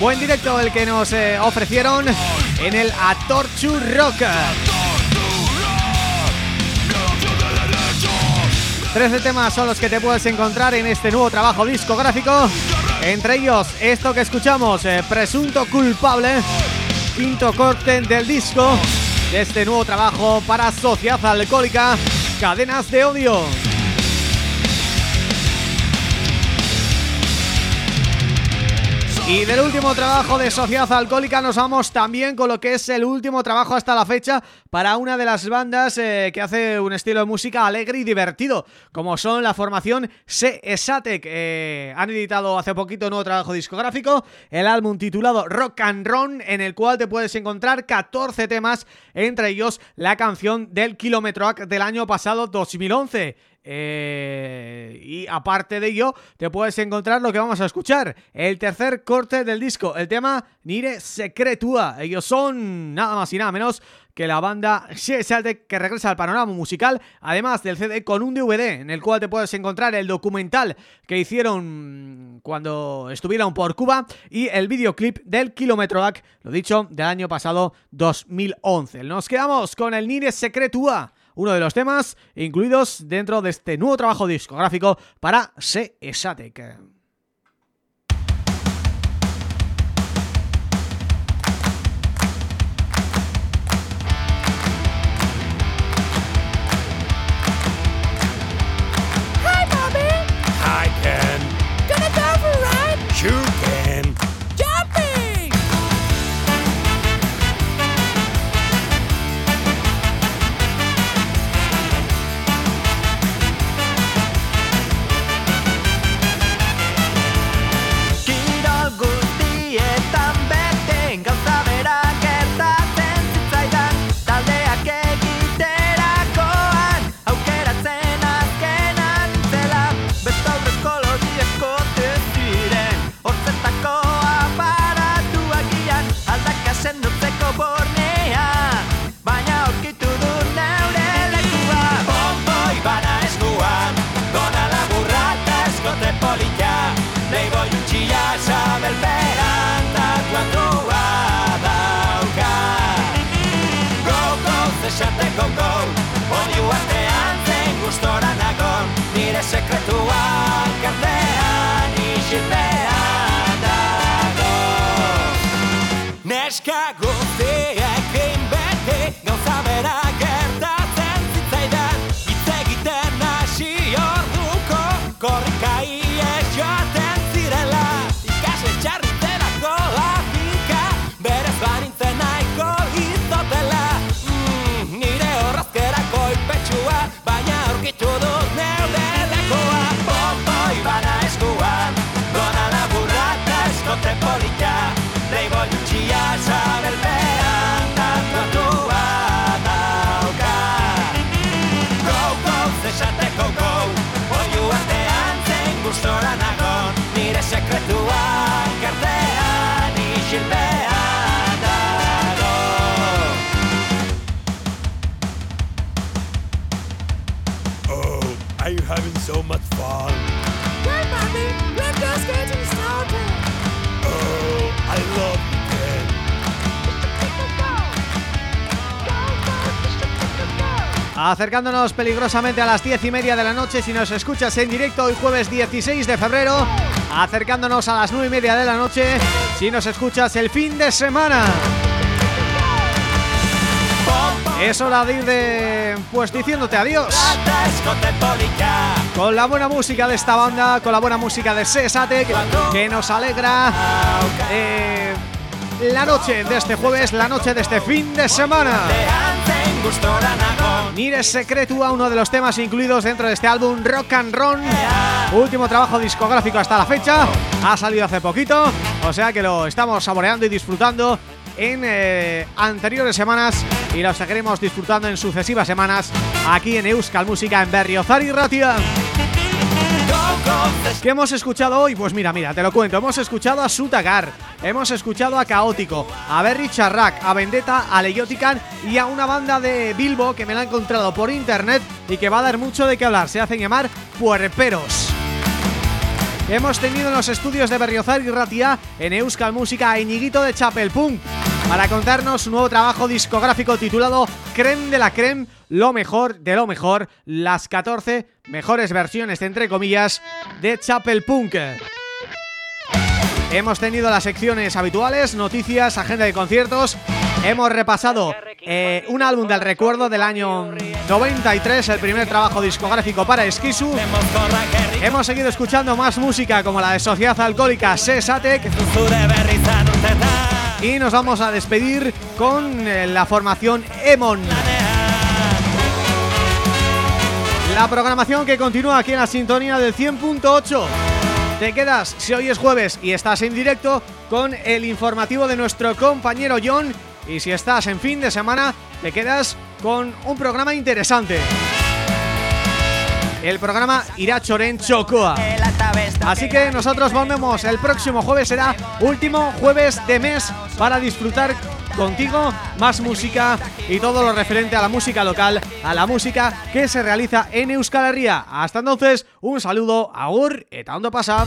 Buen directo el que nos eh, ofrecieron en el Atorchu Rock. 13 temas son los que te puedes encontrar en este nuevo trabajo discográfico. Entre ellos, esto que escuchamos, eh, Presunto Culpable Quinto corte del disco de este nuevo trabajo para Sociedad Alcohólica Cadenas de Odio Y del último trabajo de Sociedad Alcohólica nos vamos también con lo que es el último trabajo hasta la fecha para una de las bandas eh, que hace un estilo de música alegre y divertido, como son la formación Se Esatec. Eh, han editado hace poquito un nuevo trabajo discográfico, el álbum titulado Rock and Run, en el cual te puedes encontrar 14 temas, entre ellos la canción del Kilómetro del año pasado 2011. Eh, y aparte de ello, te puedes encontrar lo que vamos a escuchar, el tercer corte del disco, el tema Nire Secretua. Ellos son nada más y nada menos que la banda Salte que regresa al panorama musical, además del CD con un DVD en el cual te puedes encontrar el documental que hicieron cuando estuvieron por Cuba y el videoclip del Kilometroac, lo dicho, del año pasado 2011. Nos quedamos con el Nire Secretua uno de los temas incluidos dentro de este nuevo trabajo discográfico para Se Esatec. Acercándonos peligrosamente a las 10 y media de la noche si nos escuchas en directo hoy jueves 16 de febrero acercándonos a las 9 y media de la noche si nos escuchas el fin de semana. Es hora de ir de... pues diciéndote adiós. Con la buena música de esta banda Con la buena música de Sesate Que nos alegra eh, La noche de este jueves La noche de este fin de semana Mire Secreto a uno de los temas incluidos dentro de este álbum Rock and Roll Último trabajo discográfico hasta la fecha Ha salido hace poquito O sea que lo estamos saboreando y disfrutando en eh, anteriores semanas y lo seguiremos disfrutando en sucesivas semanas aquí en Euskal Música en Berriozar y Ratia. ¿Qué hemos escuchado hoy? Pues mira, mira, te lo cuento. Hemos escuchado a Sutagar Hemos escuchado a Caótico A Berry Charrak A Vendetta A Leyotican Y a una banda de Bilbo Que me la he encontrado por internet Y que va a dar mucho de qué hablar. Se hacen llamar Puerperos. Hemos tenido en los estudios de Berriozar y Ratia En Euskal Música a Iñiguito de Chapel Punk para contarnos su nuevo trabajo discográfico titulado Creme de la Creme, lo mejor de lo mejor, las 14 mejores versiones, entre comillas, de Chapel Punk. Hemos tenido las secciones habituales, noticias, agenda de conciertos Hemos repasado eh, un álbum del recuerdo del año 93, el primer trabajo discográfico para Esquisu. Hemos seguido escuchando más música como la de Sociedad Alcohólica Sesatec. Y nos vamos a despedir con eh, la formación Emon. La programación que continúa aquí en la sintonía del 100.8 te quedas, si hoy es jueves y estás en directo, con el informativo de nuestro compañero John y si estás en fin de semana te quedas con un programa interesante. El programa irá Choren Chocoa. Así que nosotros volvemos el próximo jueves, será último jueves de mes para disfrutar contigo más música y todo lo referente a la música local, a la música que se realiza en Euskal Herria. Hasta entonces, un saludo, agur, eta ondo pasa.